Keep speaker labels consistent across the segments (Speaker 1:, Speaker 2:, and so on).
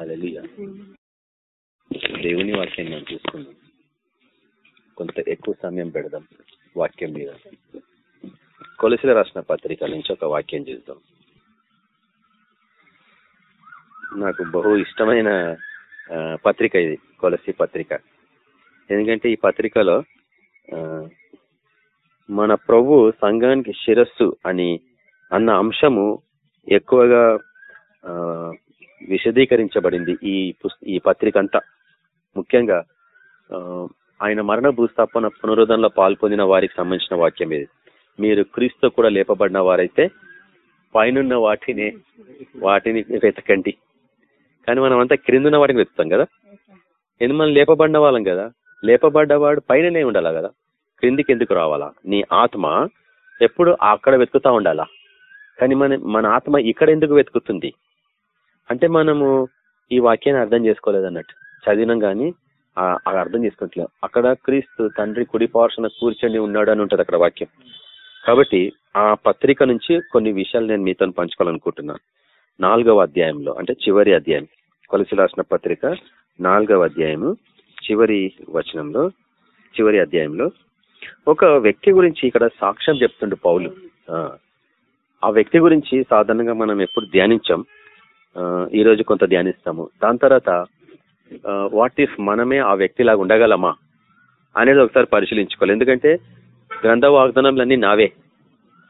Speaker 1: హల్లెలూయా దేవుని వాక్యాన్ని మనం చూసుకుందాం కొంత ఎక్కువ సమయం పెడదాం వాక్యం మీద కొలసిల రాసిన పత్రిక నుంచి ఒక వాక్యం చూద్దాం నాకు బహు ఇష్టమైన పత్రిక ఇది కొలసి పత్రిక ఎందుకంటే ఈ పత్రికలో మన ప్రభు సంఘానికి శిరస్సు అని అన్న అంశము ఎక్కువగా ఆ, విశదీకరించబడింది ఈ ఈ పత్రిక అంతా. ముఖ్యంగా ఆయన మరణ భూస్థాపన పునరుద్ధరణలో పాల్పొందిన వారికి సంబంధించిన వాక్యం ఇది. మీరు క్రీస్తు కూడా లేపబడిన వారైతే పైనున్న వాటిని వాటిని వెతకండి. కానీ మనం అంతా క్రిందున్న వాటిని వెతుకుతాం కదా? ఎందుకు మనం లేపబడిన వాళ్ళం కదా? లేపబడ్డవాడు పైననే ఉండాలా కదా? క్రిందికి ఎందుకు రావాలా? నీ ఆత్మ ఎప్పుడు అక్కడ వెతుకుతా ఉండాలా? కానీ మన మన ఆత్మ ఇక్కడ ఎందుకు వెతుకుతుంది? అంటే మనము ఈ వాక్యాన్ని అర్థం చేసుకోలేదు అన్నట్టు చదివినాం కానీ అది అర్థం చేసుకుంటలేం అక్కడ క్రీస్తు తండ్రి కుడి పార్శ్వన కూర్చొని ఉన్నాడు అని ఉంటుంది అక్కడ వాక్యం. కాబట్టి ఆ పత్రిక నుంచి కొన్ని విషయాలు నేను మీతో పంచుకోవాలనుకుంటున్నాను. నాలుగవ అధ్యాయంలో అంటే చివరి అధ్యాయం కొలసి రాసిన పత్రిక నాలుగవ అధ్యాయము చివరి వచనంలో చివరి అధ్యాయంలో. ఒక వ్యక్తి గురించి ఇక్కడ సాక్ష్యం చెప్తుండు పౌలు. ఆ, వ్యక్తి గురించి సాధారణంగా మనం ఎప్పుడు ధ్యానించాం. ఈ రోజు కొంత ధ్యానిస్తాము. దాని తర్వాత వాట్ ఇఫ్ మనమే ఆ వ్యక్తిలాగా ఉండగలమా అనేది ఒకసారి పరిశీలించుకోవాలి. ఎందుకంటే గ్రంథ వాగ్దానంలన్నీ నావే.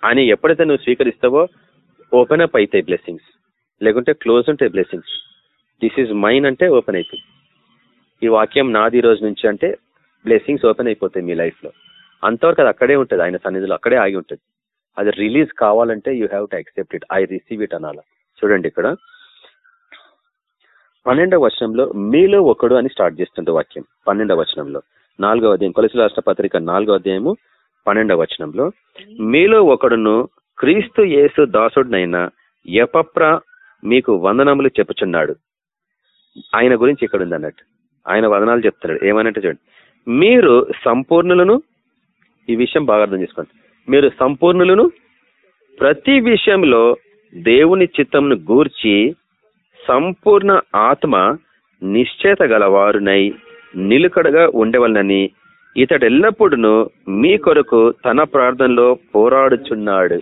Speaker 1: అని ఎప్పుడైతే నువ్వు స్వీకరిస్తావో ఓపెన్ అప్ అవుతాయి బ్లెస్సింగ్స్ లేకుంటే క్లోజ్ ఉంటాయి బ్లెస్సింగ్స్ దిస్ ఈజ్ మైన్ అంటే ఓపెన్ అవుతుంది ఈ వాక్యం నాది ఈ రోజు నుంచి అంటే బ్లెస్సింగ్స్ ఓపెన్ అయిపోతాయి మీ లైఫ్లో అంతవరకు అది అక్కడే ఉంటుంది ఆయన సన్నిధిలో అక్కడే ఆగి ఉంటుంది. అది రిలీజ్ కావాలంటే you have to accept it I receive it అనాల. చూడండి ఇక్కడ. పన్నెండవ వచనంలో మీలో ఒకడు అని స్టార్ట్ చేస్తుంది వాక్యం. పన్నెండవ వచనంలో. నాలుగవ అధ్యాయం. కొలసి రాష్ట్ర పత్రిక నాలుగవ అధ్యాయము పన్నెండవ వచనంలో. మీలో ఒకడును క్రీస్తు యేసు దాసుడినైన ఎపప్ర మీకు వందనములు చెప్పుచున్నాడు. ఆయన గురించి ఇక్కడ ఉంది అన్నట్టు. ఆయన వదనాలు చెప్తున్నాడు. ఏమనంటే చూడండి. మీరు సంపూర్ణులను ఈ విషయం బాగా అర్థం చేసుకోండి. మీరు సంపూర్ణులను ప్రతి విషయంలో దేవుని చిత్తంను గూర్చి సంపూర్ణ ఆత్మ నిశ్చేత గలవారునై నిలుకడగా ఉండవలనని ఇతడు మీ కొరకు తన ప్రార్థనలో పోరాడుచున్నాడు.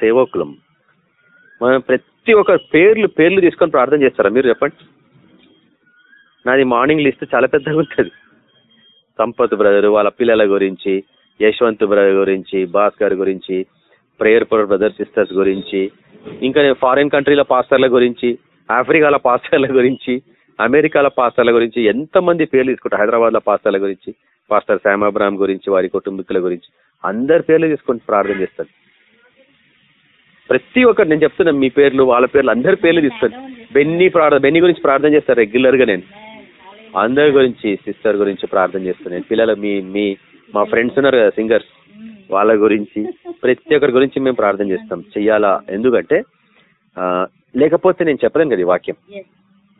Speaker 1: సేవకులం మనం ప్రతి ఒక్క పేర్లు పేర్లు తీసుకొని ప్రార్థన చేస్తారా? మీరు చెప్పండి. నాది మార్నింగ్ లిస్ట్ చాలా పెద్దగా ఉంటుంది. సంపత్ బ్రదర్ వాళ్ళ పిల్లల గురించి యశ్వంత్ బ్రదర్ గురించి భాస్కర్ గురించి ప్రేయర్ ఫర్ బ్రదర్ సిస్టర్స్ గురించి ఇంకా నేను ఫారిన్ కంట్రీల పాస్టర్ల గురించి ఆఫ్రికాల పాస్టర్ల గురించి అమెరికాల పాస్టర్ల గురించి ఎంతమంది పేర్లు తీసుకుంటారు హైదరాబాద్ పాస్టర్ల గురించి పాస్టర్ శామ్ అబ్రామ్ గురించి వారి కుటుంబీకుల గురించి అందరి పేర్లు తీసుకొని ప్రార్థన చేస్తారు. ప్రతి ఒక్కరు నేను చెప్తున్నా మీ పేర్లు వాళ్ళ పేర్లు అందరి పేర్లు తీస్తాను బెన్నీ ప్రార్థన బెన్నీ గురించి ప్రార్థన చేస్తాను రెగ్యులర్గా నేను. అందరి గురించి సిస్టర్ గురించి ప్రార్థన చేస్తాను. నేను పిల్లలు మీ మీ మా ఫ్రెండ్స్ ఉన్నారు కదా సింగర్స్ వాళ్ళ గురించి ప్రతి ఒక్కరి గురించి మేము ప్రార్థన చేస్తాం. చెయ్యాలా? ఎందుకంటే ఆ, లేకపోతే నేను చెప్పలేను కదా ఈ వాక్యం.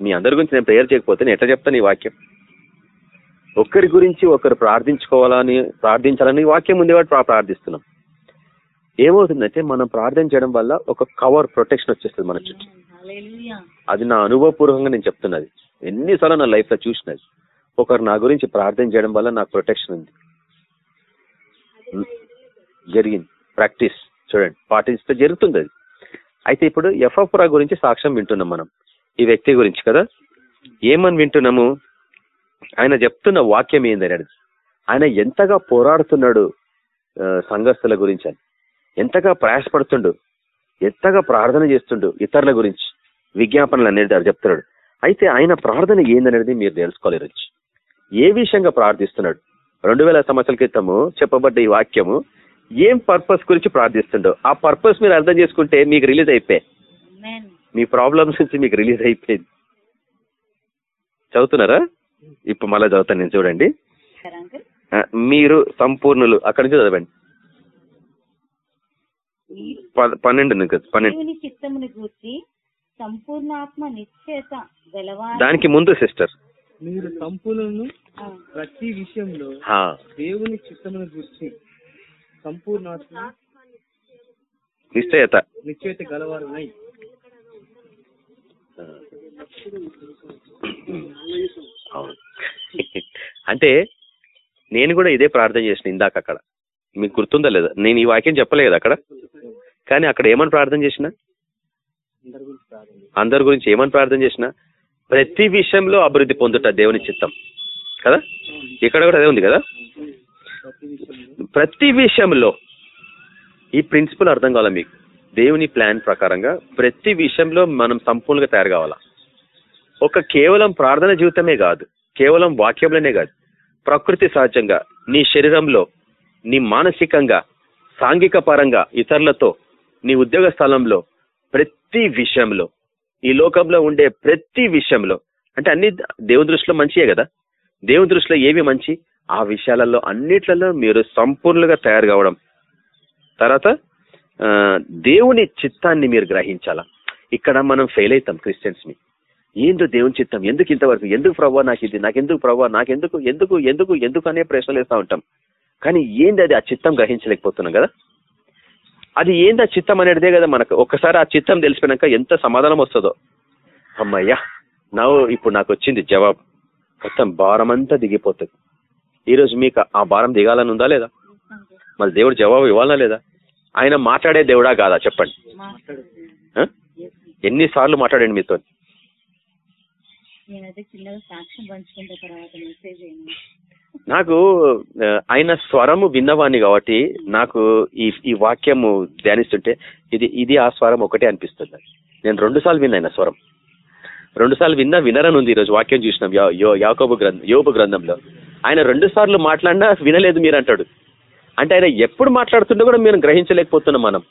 Speaker 1: మీ అందరి గురించి నేను ప్రేయర్ చేయకపోతే నేను ఎట్లా చెప్తాను ఈ వాక్యం? ఒక్కరి గురించి ఒకరు ప్రార్థించుకోవాలని ప్రార్థించాలని వాక్యం ఉంది కాబట్టి ప్రా- ప్రార్థిస్తున్నాం. ఏమవుతుందంటే మనం ప్రార్థన చేయడం వల్ల ఒక కవర్ ప్రొటెక్షన్ వచ్చేస్తుంది మన చుట్టూ. అది నా అనుభవపూర్వకంగా నేను చెప్తున్నది. ఎన్నిసార్లు నా లైఫ్లో చూసినది. ఒకరు నా గురించి ప్రార్థన చేయడం వల్ల నాకు ప్రొటెక్షన్ ఉంది. జరిగింది. ప్రాక్టీస్ చూడండి. పాటిస్తే జరుగుతుంది అది. అయితే ఇప్పుడు ఎఫ్ఎఫ్రా గురించి సాక్ష్యం వింటున్నాం మనం. ఈ వ్యక్తి గురించి కదా? ఏమని వింటున్నాము? ఆయన చెప్తున్న వాక్యం ఏందని ఆయన ఎంతగా పోరాడుతున్నాడు ఆ, సంఘస్థుల గురించి అని. ఎంతగా ప్రయాసపడుతుండు ఎంతగా ప్రార్థన చేస్తుండు ఇతరుల గురించి విజ్ఞాపనలు అనేది చెప్తున్నాడు. అయితే ఆయన ప్రార్థన ఏందనేది మీరు తెలుసుకోలేరు. ఏ విషయంగా ప్రార్థిస్తున్నాడు? రెండు వేల సంవత్సరాల క్రితము చెప్పబడ్డ ఈ వాక్యము ఏం పర్పస్ గురించి ప్రార్థిస్తుండో ఆ పర్పస్ మీరు అర్థం చేసుకుంటే మీకు రిలీజ్ అయిపోయాయి మీ ప్రాబ్లమ్స్ నుంచి మీకు రిలీజ్ అయిపోయింది. చదువుతున్నారా? ఇప్పుడు మళ్ళీ చదువుతాను నేను చూడండి. మీరు సంపూర్ణులు అక్కడి నుంచి చదవండి. పన్నెండు పన్నెండు.
Speaker 2: నిశ్చేత
Speaker 1: దానికి ముందు సిస్టర్.
Speaker 3: మీరు సంపూర్ణను ప్రతి విషయంలో దేవుని చిత్తమును గురించి సంపూర్ణాత్మ
Speaker 1: నిశ్చయత.
Speaker 3: నిశ్చయిత గలవారునై.
Speaker 1: ఆ. అవును. అంటే నేను కూడా ఇదే ప్రార్థన చేసిన ఇందాక అక్కడ. మీకు గుర్తుందా లేదా? నేను ఈ వాక్యం చెప్పలేదు అక్కడ. కానీ అక్కడ ఏమని ప్రార్థన చేసిన?
Speaker 3: అందరి గురించి ప్రార్థన చేయండి.
Speaker 1: అందరి గురించి ఏమని ప్రార్థన చేసిన? ప్రతి విషయంలో అభివృద్ధి పొందుట దేవుని చిత్తం. కదా? ఇక్కడ కూడా అదే ఉంది కదా?
Speaker 3: ప్రతి విషయంలో
Speaker 1: ఈ ప్రిన్సిపల్ అర్థం కావాలా మీకు? దేవుని ప్లాన్ ప్రకారంగా ప్రతి విషయంలో మనం సంపూర్ణంగా తయారు కావాలా? ఒక కేవలం ప్రార్థన జీవితమే కాదు కేవలం వాక్యంలోనే కాదు. ప్రకృతి సహజంగా నీ శరీరంలో నీ మానసికంగా సాంఘిక పరంగా ఇతరులతో నీ ఉద్యోగ స్థలంలో ప్రతి విషయంలో ఈ లోకంలో ఉండే ప్రతి విషయంలో అంటే అన్ని దేవుని దృష్టిలో మంచియే కదా? దేవుని దృష్టిలో ఏవి మంచి? ఆ విషయాలలో అన్నిట్లలో మీరు సంపూర్ణంగా తయారు కావడం. తర్వాత ఆ, దేవుని చిత్తాన్ని మీరు గ్రహించాలా? ఇక్కడ మనం ఫెయిల్ అవుతాం క్రిస్టియన్స్ని. ఏందో దేవుని చిత్తం? ఎందుకు ఇంతవరకు? ఎందుకు ప్రభావ నాకు ఇది? నాకెందుకు ప్రభావ నాకెందుకు? ఎందుకు? ఎందుకు? ఎందుకు? అనే ప్రశ్నలు వేస్తూ ఉంటాం. కానీ ఏంది అది? ఆ చిత్తం గ్రహించలేకపోతున్నాం కదా? అది ఏంది ఆ చిత్తం అనేటిదే కదా మనకు. ఒక్కసారి ఆ చిత్తం తెలిసిపోయినాక ఎంత సమాధానం వస్తుందో. అమ్మయ్యా నా ఇప్పుడు నాకు వచ్చింది జవాబు. మొత్తం భారం అంతా దిగిపోతుంది. ఈరోజు మీకు ఆ భారం దిగాలని ఉందా లేదా? మరి దేవుడు జవాబు ఇవ్వాలా లేదా? ఆయన మాట్లాడే దేవుడా కాదా? చెప్పండి? ఎన్నిసార్లు మాట్లాడండి మీతో?
Speaker 2: నేనైతే చిన్నగా సాక్ష్యం పంచుకుంటే తర్వాత మెసేజ్
Speaker 1: నాకు ఆయన స్వరము విన్నవాణ్ణి కాబట్టి నాకు ఈ ఈ వాక్యము ధ్యానిస్తుంటే ఇది ఇది ఆ స్వరం ఒకటే అనిపిస్తుంది. నేను రెండు సార్లు విన్నా ఆయన స్వరం. రెండు సార్లు విన్నా వినరని ఉంది ఈరోజు వాక్యం చూసినాం యో- యాకోబు గ్రంథం యోబు గ్రంథంలో. ఆయన రెండు సార్లు మాట్లాడినా వినలేదు మీరు అంటాడు. అంటే ఆయన ఎప్పుడు మాట్లాడుతుండో కూడా మేము గ్రహించలేకపోతున్నాం మనం.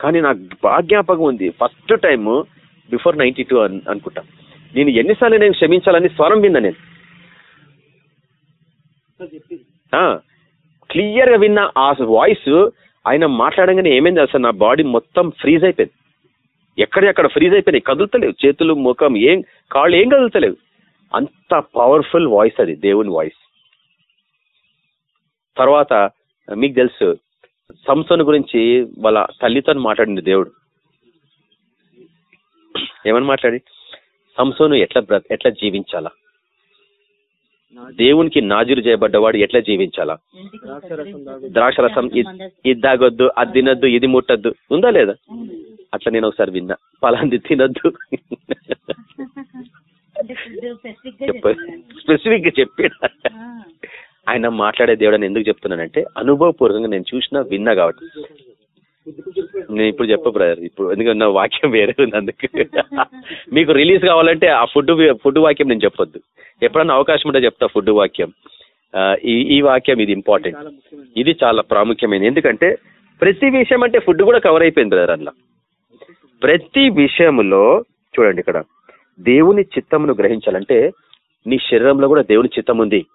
Speaker 1: కానీ నాకు బాగా జ్ఞాపకం ఉంది. First time before ninety two అనుకుంటా. నేను ఎన్నిసార్లు నేను క్షమించాలని స్వరం విన్నా నేను. క్లియర్గా విన్న ఆ వాయిస్ ఆయన మాట్లాడంగానే ఏమేం అసలు నా బాడీ మొత్తం ఫ్రీజ్ అయిపోయింది. ఎక్కడెక్కడ ఫ్రీజ్ అయిపోయినాయి. కదులుతలేవు. చేతులు ముఖం ఏం కాళ్ళు ఏం కదులుతలేవు. అంత పవర్ఫుల్ వాయిస్ అది దేవుని వాయిస్. తర్వాత మీకు తెలుసు సంసోన్ గురించి వాళ్ళ తల్లితో మాట్లాడింది దేవుడు. ఏమని మాట్లాడి? సంసోను ఎట్లా ఎట్లా జీవించాలా? దేవునికి నాజీరు చేయబడ్డవాడు ఎట్లా జీవించాలా?
Speaker 3: ద్రాక్షరసం తాగు.
Speaker 1: ఇది తాగొద్దు అది తినొద్దు ఇది ముట్టద్దు. ఉందా లేదా? అట్లా నేను ఒకసారి విన్నా. పలాంది తినొద్దు. స్పెసిఫిక్గా చెప్పాడు ఆయన మాట్లాడే దేవుడు అని ఎందుకు చెప్తున్నానంటే అనుభవపూర్వకంగా నేను చూసినా విన్నా కాబట్టి. నేను ఇప్పుడు చెప్ప బ్రదర్ ఇప్పుడు ఎందుకంటే నా వాక్యం వేరే ఉంది అందుకు. మీకు రిలీజ్ కావాలంటే ఆ ఫుడ్ ఫుడ్ వాక్యం నేను చెప్పొద్దు. ఎప్పుడన్నా అవకాశం ఉంటే చెప్తా ఫుడ్ వాక్యం. ఈ ఈ వాక్యం ఇది ఇంపార్టెంట్ ఇది చాలా ప్రాముఖ్యమైనది. ఎందుకంటే ప్రతి విషయం అంటే ఫుడ్ కూడా కవర్ అయిపోయింది బ్రదర్ అందులో. ప్రతి విషయంలో చూడండి ఇక్కడ దేవుని చిత్తమును గ్రహించాలంటే నీ శరీరంలో కూడా దేవుని చిత్తం ఉంది.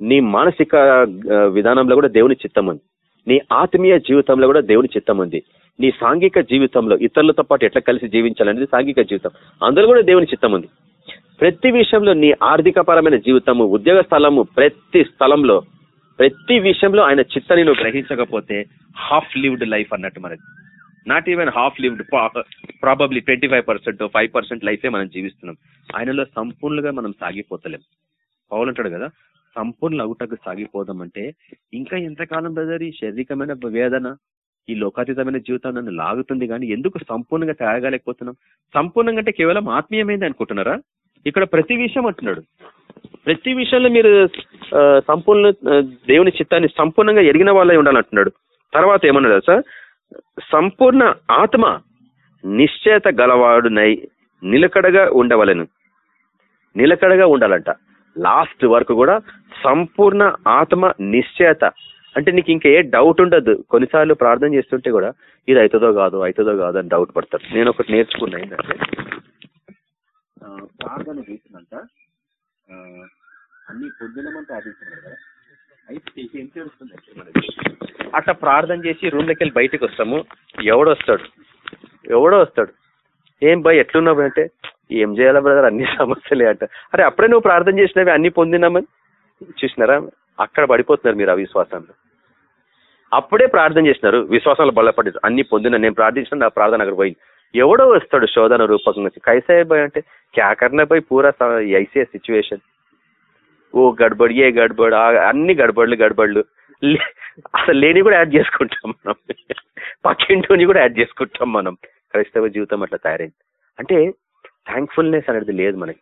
Speaker 1: నీ మానసిక విధానంలో కూడా దేవుని చిత్తం ఉంది. నీ ఆత్మీయ జీవితంలో కూడా దేవుని చిత్తం ఉంది. నీ సాంఘిక జీవితంలో ఇతరులతో పాటు ఎట్లా కలిసి జీవించాలనేది సాంఘిక జీవితం. అందులో కూడా దేవుని చిత్తం ఉంది. ప్రతి విషయంలో నీ ఆర్థిక పరమైన జీవితము ఉద్యోగ స్థలము ప్రతి స్థలంలో ప్రతి విషయంలో ఆయన చిత్తని నువ్వు గ్రహించకపోతే హాఫ్ లివ్డ్ లైఫ్ అన్నట్టు మనది. Not even half lived probably twenty five percent five percent లైఫే మనం జీవిస్తున్నాం. ఆయనలో సంపూర్ణంగా మనం సాగిపోతలేం. పౌలుంటాడు కదా సంపూర్ణ అవుటకు సాగిపోదాం అంటే ఇంకా ఎంతకాలం బ్రదర్ ఈ శారీరకమైన వేదన? ఈ లోకాతీతమైన జీవితం నన్ను లాగుతుంది కానీ ఎందుకు సంపూర్ణంగా తయారగలేకపోతున్నాం? సంపూర్ణంగా అంటే కేవలం ఆత్మీయమైంది అనుకుంటున్నారా? ఇక్కడ ప్రతి విషయం అంటున్నాడు. ప్రతి విషయంలో మీరు ఆ, సంపూర్ణ దేవుని చిత్తాన్ని సంపూర్ణంగా ఎరిగిన వాళ్ళే ఉండాలంటున్నాడు. తర్వాత ఏమన్నాడు సార్ సంపూర్ణ ఆత్మ నిశ్చయత గలవాడునై నిలకడగా ఉండవలను. నిలకడగా ఉండాలంట. లాస్ట్ వరకు కూడా సంపూర్ణ ఆత్మ నిశ్చయత అంటే నీకు ఇంకా ఏ డౌట్ ఉండదు. కొన్నిసార్లు ప్రార్థన చేస్తుంటే కూడా ఇది అవుతుందో కాదు అవుతుందో కాదు అని డౌట్ పడతారు. నేను ఒకటి నేర్చుకున్నా ఏంటంటే ప్రార్థన చేసినంత అన్ని పొద్దునమంతా కదా. అయితే ఏం తెలుస్తుంది అట్లా ప్రార్థన చేసి రూమ్లోకి వెళ్ళి బయటకు వస్తాము. ఎవడొస్తాడు ఎవడో వస్తాడు. ఏం భయ్ ఎట్లున్నావు అంటే ఏం చేయాలా బ్రదర్? అన్ని సమస్యలే అంట. అరే అప్పుడే నువ్వు ప్రార్థన చేసినవి అన్ని పొందినామని? చూసినారా? అక్కడ పడిపోతున్నారు మీరు అవిశ్వాసంలో. అప్పుడే ప్రార్థన చేసినారు. విశ్వాసాలు బలపడ్డారు. అన్ని పొందిన నేను ప్రార్థించిన నా ప్రార్థన అక్కడ పోయింది. ఎవడో వస్తాడు శోధన రూపకంగా. వచ్చి భయ్ అంటే క్యా కర్నా పూరా స- ఐసే సిచ్యువేషన్ ఓ గడబడి ఏ గడబడు అన్ని గడబడులు గడబడులు. లే- అసలు లేని కూడా యాడ్ చేసుకుంటాం మనం. పక్కింటిని కూడా యాడ్ చేసుకుంటాం మనం. క్రైస్తవ జీవితం అట్లా తయారైంది. అంటే థ్యాంక్ఫుల్నెస్ అనేది లేదు మనకి.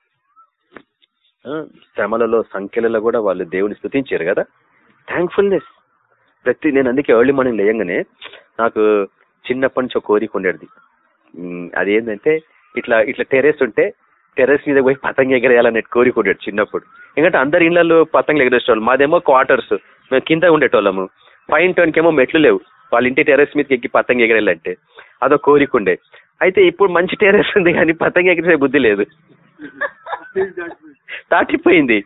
Speaker 1: శ్రమలలో సంఖ్యలలో కూడా వాళ్ళు దేవుని స్థుతించారు కదా. థ్యాంక్ఫుల్నెస్ ప్రతి నేను అందుకే ఎర్లీ మార్నింగ్ లేయంగానే నాకు చిన్నప్పటి నుంచి ఒక కోరిక ఉండేది. అదేంటంటే ఇట్లా ఇట్లా టెర్రస్ ఉంటే టెర్రస్ మీద పోయి పతంగ ఎగరేయాలనే కోరిక ఉండేది చిన్నప్పుడు. ఎందుకంటే అందరి ఇళ్ళలో పతంగులు ఎగరేసేవాళ్ళు. మాదేమో క్వార్టర్స్ మేము కింద ఉండేటోళ్ళము. పైన టోన్కేమో మెట్లు లేవు. వాళ్ళ ఇంటి టెర్రస్ మీదకి ఎక్కి పతంగ ఎగరేయాలంటే అదో కోరిక ఉండే. అయితే ఇప్పుడు మంచి టెర్రస్ ఉంది కానీ పతంగ ఎగిరే బుద్ధి లేదు. దాటిపోయింది.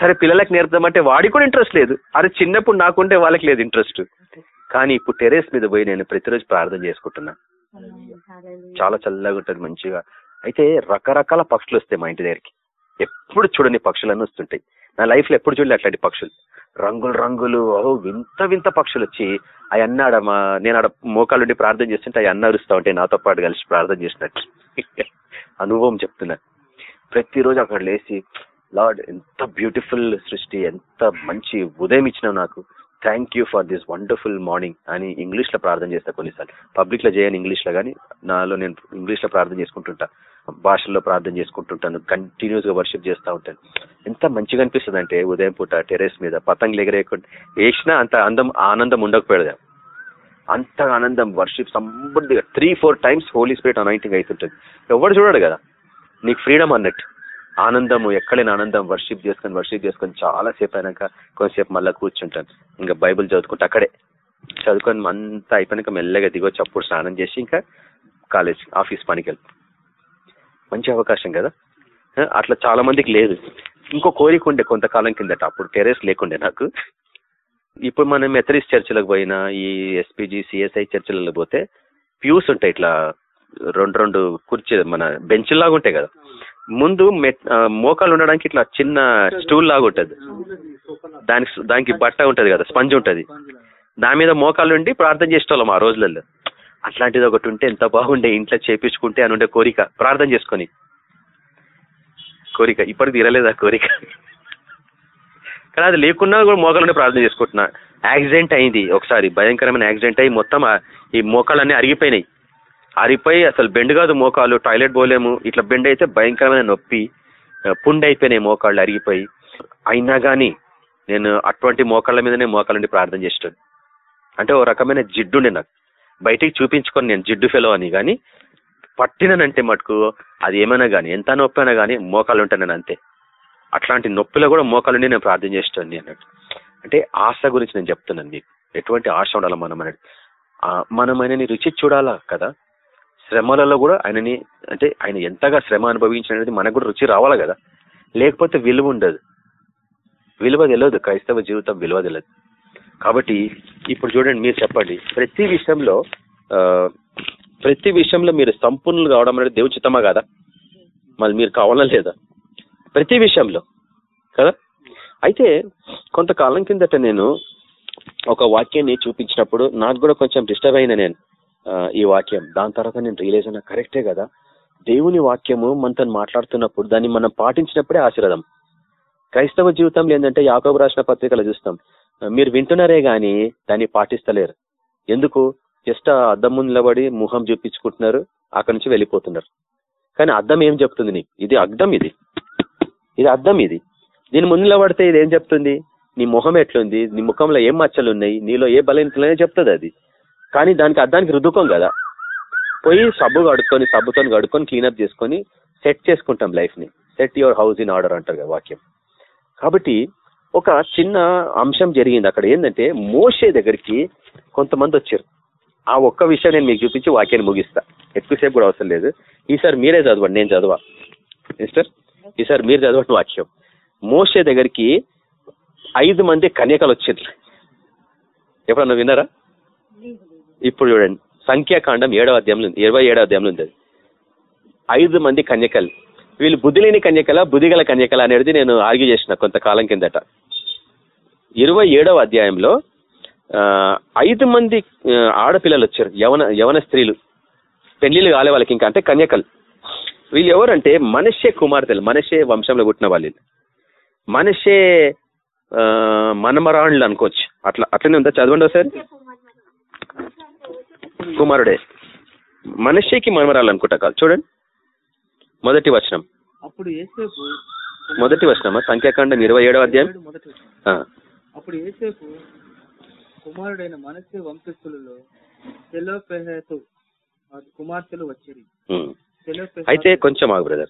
Speaker 1: సరే పిల్లలకు నేర్పుదామంటే వాడికి కూడా ఇంట్రెస్ట్ లేదు. అరే చిన్నప్పుడు నాకుంటే వాళ్ళకి లేదు ఇంట్రెస్ట్ కానీ ఇప్పుడు టెర్రస్ మీద పోయి నేను ప్రతిరోజు ప్రార్థన చేసుకుంటున్నా. చాలా చల్లగా ఉంటుంది మంచిగా. అయితే రకరకాల పక్షులు వస్తాయి మా ఇంటి దగ్గరికి. ఎప్పుడు చూడని పక్షులన్నీ వస్తుంటాయి. నా లైఫ్లో ఎప్పుడు చూడలే అట్లాంటి పక్షులు. రంగులు రంగులు ఓ వింత వింత పక్షులు వచ్చి అవి అన్నాడ మా నేను ఆడ మోకాలుండి ప్రార్థన చేస్తుంటే అవి అన్న అరుస్తా ఉంటాయి. నాతో పాటు కలిసి ప్రార్థన చేసినట్టు. అనుభవం చెప్తున్నా. ప్రతిరోజు అక్కడ లేచి లార్డ్ ఎంత బ్యూటిఫుల్ సృష్టి ఎంత మంచి ఉదయం ఇచ్చినావు నాకు. Thank you for this wonderful morning అని ఇంగ్లీష్లో ప్రార్థన చేస్తా కొన్నిసార్లు. పబ్లిక్లో చేయను ఇంగ్లీష్లో కానీ నాలో నేను ఇంగ్లీష్లో ప్రార్థన చేసుకుంటుంటా. భాషల్లో ప్రార్థన చేసుకుంటుంటాను. కంటిన్యూస్గా వర్షిప్ చేస్తూ ఉంటాను. ఎంత మంచిగా అనిపిస్తుంది అంటే ఉదయం పూట టెరెస్ మీద పతంగులు ఎగరేయకుండా వేసినా అంత అందం ఆనందం ఉండకపోయాడు అంత ఆనందం worship సంబంధిగా three four times holy spirit anointing అవుతుంటుంది ఎవడు చూడడు కదా? నీకు ఫ్రీడమ్ అన్నట్టు. ఆనందము ఎక్కడైనా ఆనందం వర్షిప్ చేసుకొని వర్షిప్ చేసుకొని చాలా సేపు అయినాక కొంతసేపు మళ్ళీ కూర్చుంటాను. ఇంకా బైబిల్ చదువుకుంటే అక్కడే. చదువుకొని అంతా అయిపోయినాక మెల్లగా దిగొచ్చి అప్పుడు స్నానం చేసి ఇంకా కాలేజ్ ఆఫీస్ పనికి వెళ్తాం. మంచి అవకాశం కదా? అట్లా చాలా మందికి లేదు. ఇంకో కోరిక ఉండే కొంతకాలం కిందట అప్పుడు టెరెస్ లేకుండే నాకు. ఇప్పుడు మనం మెథరిస్ చర్చిలకు పోయినా ఈ ఎస్పీజీ సిఎస్ఐ చర్చిలలో పోతే ప్యూస్ ఉంటాయి ఇట్లా. రెండు రెండు కుర్చీ మన బెంచ్ లాగా ఉంటాయి కదా. ముందు మెట్ మోకాలు ఉండడానికి ఇట్లా చిన్న స్టూల్ లాగా ఉంటుంది. దానికి దానికి బట్ట ఉంటది కదా స్పంజ్ ఉంటది. దాని మీద మోకాలు ఉండి ప్రార్థన చేసేవాళ్ళం ఆ రోజులలో అట్లాంటిది ఒకటి ఉంటే ఎంత బాగుండే ఇంట్లో చేపించుకుంటే అని ఉండే కోరిక. ప్రార్థన చేసుకొని. కోరిక. ఇప్పటికి తీరలేదు ఆ కోరిక? కానీ అది లేకున్నా కూడా మోకాలుండి ప్రార్థన చేసుకుంటున్నా. యాక్సిడెంట్ అయింది. ఒకసారి భయంకరమైన యాక్సిడెంట్ అయ్యి మొత్తం ఈ మోకాలన్నీ అరిగిపోయినాయి. అరిపోయి అసలు బెండ్ కాదు మోకాలు టాయిలెట్ పోలేము ఇట్లా బెండ్ అయితే భయంకరమైన నొప్పి ఆ, పుండు అయిపోయినాయి మోకాళ్ళు అరిగిపోయి. అయినా కానీ నేను అటువంటి మోకాళ్ళ మీదనే మోకాళ్ళని ప్రార్థన చేస్తాను అంటే ఓ రకమైన జిడ్డుండే నాకు. బయటికి చూపించుకొని నేను జిడ్డు ఫెలో అని కానీ పట్టిననంటే మటుకు అది ఏమైనా కానీ ఎంత నొప్పి అయినా కానీ మోకాలు ఉంటాను నేను అంతే. అట్లాంటి నొప్పిలో కూడా మోకాలుండి నేను ప్రార్థన చేస్తాను అన్నట్టు అంటే ఆశ గురించి నేను చెప్తున్నాను మీకు. ఎటువంటి ఆశ ఉండాలి మనం అనేది ఆ, రుచి చూడాలా కదా? శ్రమలలో కూడా ఆయనని అంటే ఆయన ఎంతగా శ్రమ అనుభవించినది మనకు కూడా రుచి రావాలి కదా. లేకపోతే విలువ ఉండదు. విలువ తెలియదు. క్రైస్తవ జీవితం విలువ తెలియదు. కాబట్టి ఇప్పుడు చూడండి మీరు చెప్పండి. ప్రతి విషయంలో ప్రతి విషయంలో మీరు సంపూర్ణులు కావడం అనేది దేవుని చిత్తమా కదా? మళ్ళీ మీరు కావాలా లేదా? ప్రతి విషయంలో కదా? అయితే కొంతకాలం కిందట నేను ఒక వాక్యాన్ని చూపించినప్పుడు నాకు కూడా కొంచెం డిస్టర్బ్ అయిన నేను. ఈ వాక్యం. దాని తర్వాత నేను రియలైజ్ అయినా కరెక్టే కదా. దేవుని వాక్యము మనతో మాట్లాడుతున్నప్పుడు దాన్ని మనం పాటించినప్పుడే ఆశీర్వాదం. క్రైస్తవ జీవితంలో ఏంటంటే యాకోబు రాసిన పత్రికలు చూస్తాం. మీరు వింటున్నారే గాని దాన్ని పాటిస్తలేరు. ఎందుకు? జస్ట్ ఆ అద్దం ముందు నిలబడి ముఖం చూపించుకుంటున్నారు అక్కడి నుంచి వెళ్ళిపోతున్నారు. కానీ అద్దం ఏం చెప్తుంది నీకు? ఇది అర్థం ఇది. ఇది అర్థం ఇది. దీని ముందు నిలబడితే ఇది ఏం చెప్తుంది? నీ ముఖం ఎట్లుంది? నీ ముఖంలో ఏం మచ్చలు ఉన్నాయి నీలో ఏ బలహీనతలనే చెప్తుంది అది. కానీ దానికి అద్దానికి రుద్దుకోం కదా. పోయి సబ్బు కడుక్కొని సబ్బుతో కడుక్కొని క్లీనప్ చేసుకొని సెట్ చేసుకుంటాం లైఫ్ని set your house in order అంటారు కదా వాక్యం. కాబట్టి ఒక చిన్న అంశం జరిగింది. అక్కడ ఏంటంటే మోషే దగ్గరికి కొంతమంది వచ్చారు. ఆ ఒక్క విషయం నేను మీకు చూపించి వాక్యాన్ని ముగిస్తా. ఎక్కువసేపు కూడా అవసరం లేదు. ఈసారి మీరే చదవండి నేను చదవా. మిస్టర్ ఈసారి మీరు చదవండి వాక్యం. మోషే దగ్గరికి ఐదు మంది కన్యకలు వచ్చారు. ఎప్పుడన్నా విన్నారా? ఇప్పుడు చూడండి సంఖ్యాకాండం ఏడవ అధ్యాయంలో ఉంది ఇరవై ఏడవ అధ్యాయంలో ఉంది అది. ఐదు మంది కన్యకలు. వీళ్ళు బుద్ధి లేని కన్యకల బుద్ధిగల కన్యకల అనేది నేను ఆర్గ్యూ చేసిన కొంతకాలం కిందట. ఇరవై ఏడవ అధ్యాయంలో ఐదు మంది ఆడపిల్లలు వచ్చారు యవన యవన స్త్రీలు. పెళ్ళిళ్ళు కాలే వాళ్ళకి ఇంకా అంటే కన్యకలు. వీళ్ళు ఎవరంటే మనషే కుమార్తెలు మనషే వంశంలో పుట్టిన వాళ్ళు మనిషే మనషే మనమరాణులు అనుకోవచ్చు. అట్లా అట్లనే ఉందా? చదవండి ఒకసారి. కుమారుడే మనషేకి మనమరాలు అనుకుంటా కాదు. చూడండి. మొదటి వచనం.
Speaker 3: అప్పుడు ఏసేపు
Speaker 1: మొదటి వచనమా? సంఖ్యాకాండం ఇరవై ఏడవ అధ్యాయం.
Speaker 3: అప్పుడు ఏసేపు కుమారుడైన మనస్సు వంశస్థులలో సెలోపెహతు కుమార్తెలు. సెలోపెహతు
Speaker 1: అయితే కొంచెం ఆగు బ్రదర్.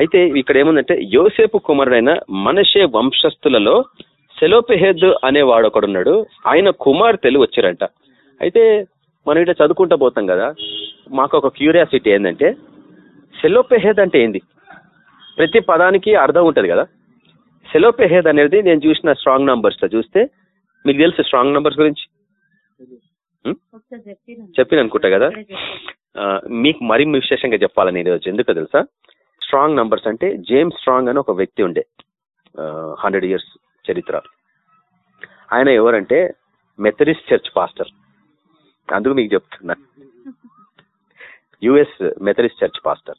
Speaker 1: అయితే ఇక్కడ ఏముందంటే యోసేపు కుమారుడైన మనషే వంశస్థులలో సెలోపెహెద్ అనేవాడు ఒకడున్నాడు ఆయన కుమార్తెలు వచ్చిరంట. అయితే మనం ఇట్లా చదువుకుంటా పోతాం కదా మాకు ఒక క్యూరియాసిటీ ఏంటంటే సెలోపెహెద్ అంటే ఏంది? ప్రతి పదానికి అర్థం ఉంటుంది కదా. సెలోపెహెద్ అనేది నేను చూసిన స్ట్రాంగ్ నంబర్స్ చూస్తే మీకు తెలుసు స్ట్రాంగ్ నంబర్స్ గురించి? చెప్పిన. అనుకుంటా కదా? మీకు మరి విశేషంగా చెప్పాలని ఈరోజు ఎందుకో తెలుసా? స్ట్రాంగ్ నంబర్స్ అంటే జేమ్స్ స్ట్రాంగ్ అని ఒక వ్యక్తి ఉండే హండ్రెడ్ ఇయర్స్ చరిత్ర ఆయన ఎవరంటే మెథడిస్ట్ చర్చ్ పాస్టర్ అందుకు మీకు చెప్తున్నా. యుఎస్ మెథడిస్ట్ చర్చ్ పాస్టర్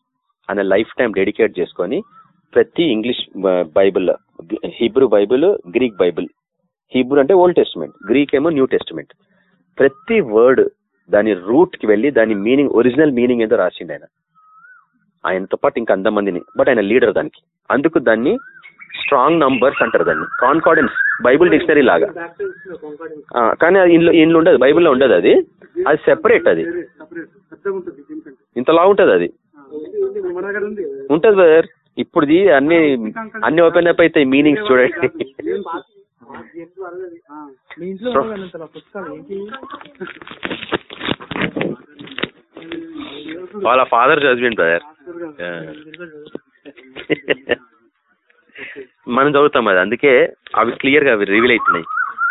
Speaker 1: ఆయన లైఫ్ టైం డెడికేట్ చేసుకొని ప్రతి English Bible Hebrew Bible Greek Bible Hebrew అంటే ఓల్డ్ టెస్ట్మెంట్ గ్రీక్ ఏమో న్యూ టెస్ట్మెంట్ ప్రతి వర్డ్ దాని రూట్కి వెళ్ళి దాని మీనింగ్ ఒరిజినల్ మీనింగ్ ఏదో రాసిండు ఆయన. ఆయనతో పాటు ఇంకా అంతమందిని బట్ ఆయన లీడర్ దానికి. అందుకు దాన్ని స్ట్రాంగ్ నంబర్స్ అంటారు దాన్ని. కాన్ఫిడెన్స్ బైబుల్ డిక్షనరీ లాగా. కానీ అది ఇంట్లో ఇంట్లో ఉండదు బైబిల్లో ఉండదు అది. అది సెపరేట్ అది. ఇంతలా ఉంటది అది. ఉంటది బ్రదర్ ఇప్పుడుది అన్ని అన్ని ఓపెన్ అప్ అయితే మీనింగ్స్ చూడండి. వాళ్ళ ఫాదర్ చదివింది బ్రదర్ మనం చదువుతాం అది అందుకే అవి క్లియర్గా అవి రివీల్ అవుతున్నాయి.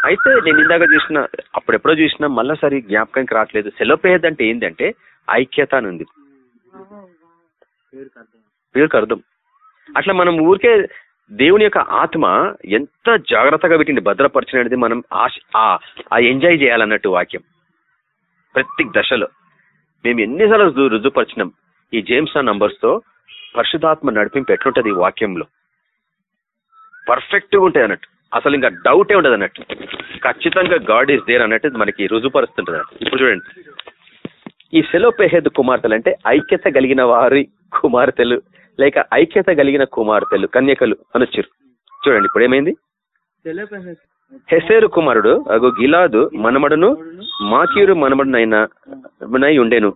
Speaker 1: అయితే నేను ఇందాక చూసిన అప్పుడెప్పుడో చూసినా మళ్ళీసారి సరి జ్ఞాపకానికి రావట్లేదు. సెలవుపేయద్దు అంటే ఏంటంటే ఐక్యత అని ఉంది. అర్థం. అట్లా మనం ఊరికే దేవుని యొక్క ఆత్మ ఎంత జాగ్రత్తగా వీటిని భద్రపరిచినది మనం ఆశ ఆ- ఎంజాయ్ చేయాలన్నట్టు వాక్యం. ప్రతి దశలో. మేము ఎన్నిసార్లు రుజుపరిచినాం ఈ జేమ్స్ నంబర్స్తో పరిశుధాత్మ నడిపింపు ఎట్లుంటది ఈ వాక్యంలో? పర్ఫెక్ట్గా ఉంటాయి అన్నట్టు. అసలు ఇంకా డౌటే ఉండదు అన్నట్టు. ఖచ్చితంగా గాడ్ ఈస్ దేర్ అన్నట్టు మనకి రుజుపరుస్తుంటది అన్నట్టు. ఇప్పుడు చూడండి. ఈ సెలోపెహెద్ కుమార్తెలు అంటే ఐక్యత కలిగిన వారి కుమార్తెలు లేక ఐక్యత కలిగిన కుమార్తెలు కన్యకలు అనొచ్చారు చూడండి ఇప్పుడు ఏమైంది? హెసేరు కుమారుడు అగు గిలాదు మనమడును మాకీరు మనమడునైన నై ఉండెను.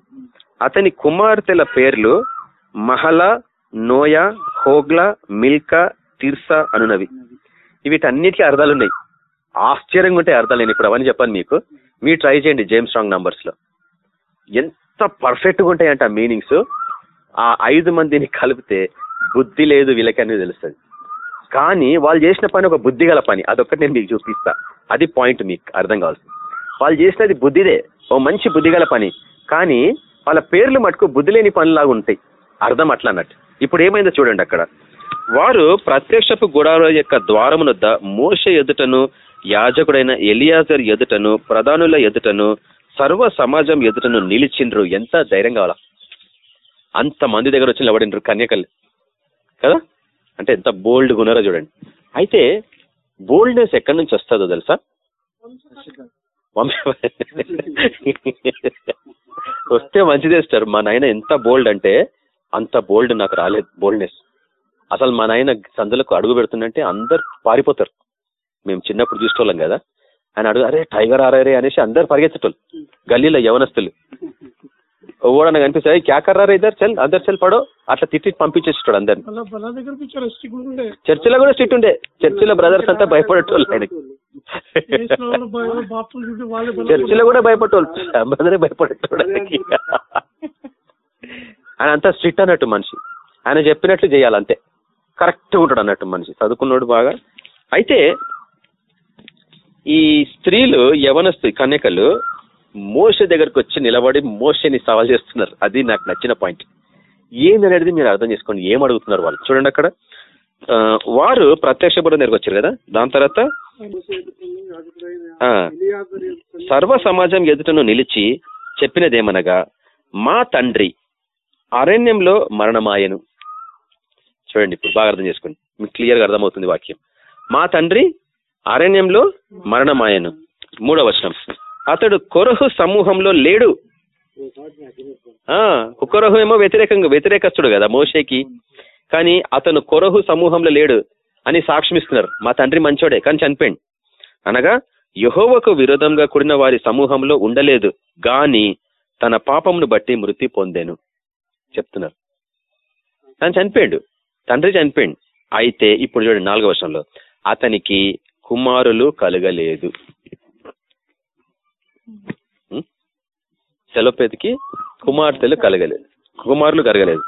Speaker 1: అతని కుమార్తెల పేర్లు మహల నోయ హోగ్లా మిల్కా తిర్సా అనునవి. వీటన్నిటికీ అర్థాలు ఉన్నాయి ఆశ్చర్యంగా ఉంటాయి అర్థాలు నేను ఇప్పుడు అవన్నీ చెప్పాను మీకు. మీరు ట్రై చేయండి జేమ్స్ స్ట్రాంగ్ నంబర్స్లో. ఎంత పర్ఫెక్ట్గా ఉంటాయంట మీనింగ్స్ ఆ ఐదు మందిని కలిపితే బుద్ధి లేదు వీళ్ళకి అనేది తెలుస్తుంది. కానీ వాళ్ళు చేసిన పని ఒక బుద్ధి గల పని. అదొక్కటి నేను మీకు చూపిస్తా. అది పాయింట్ మీకు అర్థం కావాల్సింది. వాళ్ళు చేసినది బుద్ధిదే. ఓ మంచి బుద్ధి గల పని. కానీ వాళ్ళ పేర్లు మటుకు బుద్ధి లేని పనిలాగా ఉంటాయి. అర్థం అట్లా అన్నట్టు. ఇప్పుడు ఏమైందో చూడండి అక్కడ. వారు ప్రత్యక్షపు గుడాల యొక్క ద్వారమునొద్ద మోష ఎదుటను యాజకుడైన ఎలియాజర్ ఎదుటను ప్రధానుల ఎదుటను సర్వ సమాజం ఎదుటను నిలిచిండ్రు. ఎంత ధైర్యం కావాలా అంత మంది దగ్గర వచ్చి నిలబడిండ్రు కన్యకలు కదా? అంటే ఎంత బోల్డ్ ఉన్నారో చూడండి. అయితే బోల్డ్నెస్ ఎక్కడి నుంచి వస్తుందో తెలుసా? వంశ వస్తే మంచిదే సార్ మా నాయన ఎంత బోల్డ్ అంటే అంత బోల్డ్ నాకు రాలేదు బోల్డ్నెస్ అసలు మా నాయన సందులకు అడుగు పెడుతుందంటే అందరు పారిపోతారు. మేము చిన్నప్పుడు చూసుకోలేం కదా. ఆయన అడుగు అరే టైగర్ ఆరారే అనేసి అందరు పరిగెత్తటోళ్ళు. గల్లీలో యవనస్తులు. ఓడన కనిపిస్తాయి క్యా కర్రారా ఇద్దరు చెల్ అందరు చెల్ పడో అట్లా తిట్టి పంపించేస్తాడు అందరిని. చర్చిలో కూడా స్ట్రిక్ట్ ఉండే. చర్చిలో బ్రదర్స్ అంతా భయపడేటోళ్ళు ఆయనకి. చర్చిలో కూడా భయపడేటోళ్ళు. బ్రదరే భయపడేటోడు. ఆయన అంతా స్ట్రిక్ట్ అన్నట్టు మనిషి. ఆయన చెప్పినట్లు చేయాలి కరెక్ట్గా కరెక్ట్ ఉంటాడు అన్నట్టు మనిషి. చదువుకున్నాడు బాగా. అయితే ఈ స్త్రీలు యవనస్తు కన్యకలు మోష దగ్గరకు వచ్చి నిలబడి మోసని సవాల్ చేస్తున్నారు. అది నాకు నచ్చిన పాయింట్. ఏందనేది మీరు అర్థం చేసుకోండి. ఏం అడుగుతున్నారు వాళ్ళు? చూడండి అక్కడ. వారు ప్రత్యక్ష బుర్ర దగ్గరకు వచ్చారు కదా? దాని తర్వాత సర్వ సమాజం ఎదుటను నిలిచి చెప్పినదేమనగా మా తండ్రి అరణ్యంలో మరణమాయను. చూడండి ఇప్పుడు బాగా అర్థం చేసుకోండి మీకు క్లియర్గా అర్థమవుతుంది వాక్యం. మా తండ్రి అరణ్యంలో మరణమాయను. మూడవ వచనం. అతడు కొరహు సమూహంలో లేడు. కొరహు ఏమో వ్యతిరేకంగా వ్యతిరేకస్తుడు కదా మోషేకి. కానీ అతను కొరహు సమూహంలో లేడు అని సాక్ష్యం ఇస్తున్నారు. మా తండ్రి మంచోడే కానీ చనిపోయింది అనగా యహోవకు విరోధంగా కూడిన వారి సమూహంలో ఉండలేదు. గాని తన పాపమును బట్టి మృతి పొందాను. చెప్తున్నారు. తను చనిపోయాడు. తండ్రి చనిపోయింది అయితే ఇప్పుడు చూడండి నాలుగో వర్షంలో అతనికి కుమారులు కలగలేదు. ఉం? సెలవుపేతికి కుమార్తెలు కలగలేదు. కుమారులు కలగలేదు.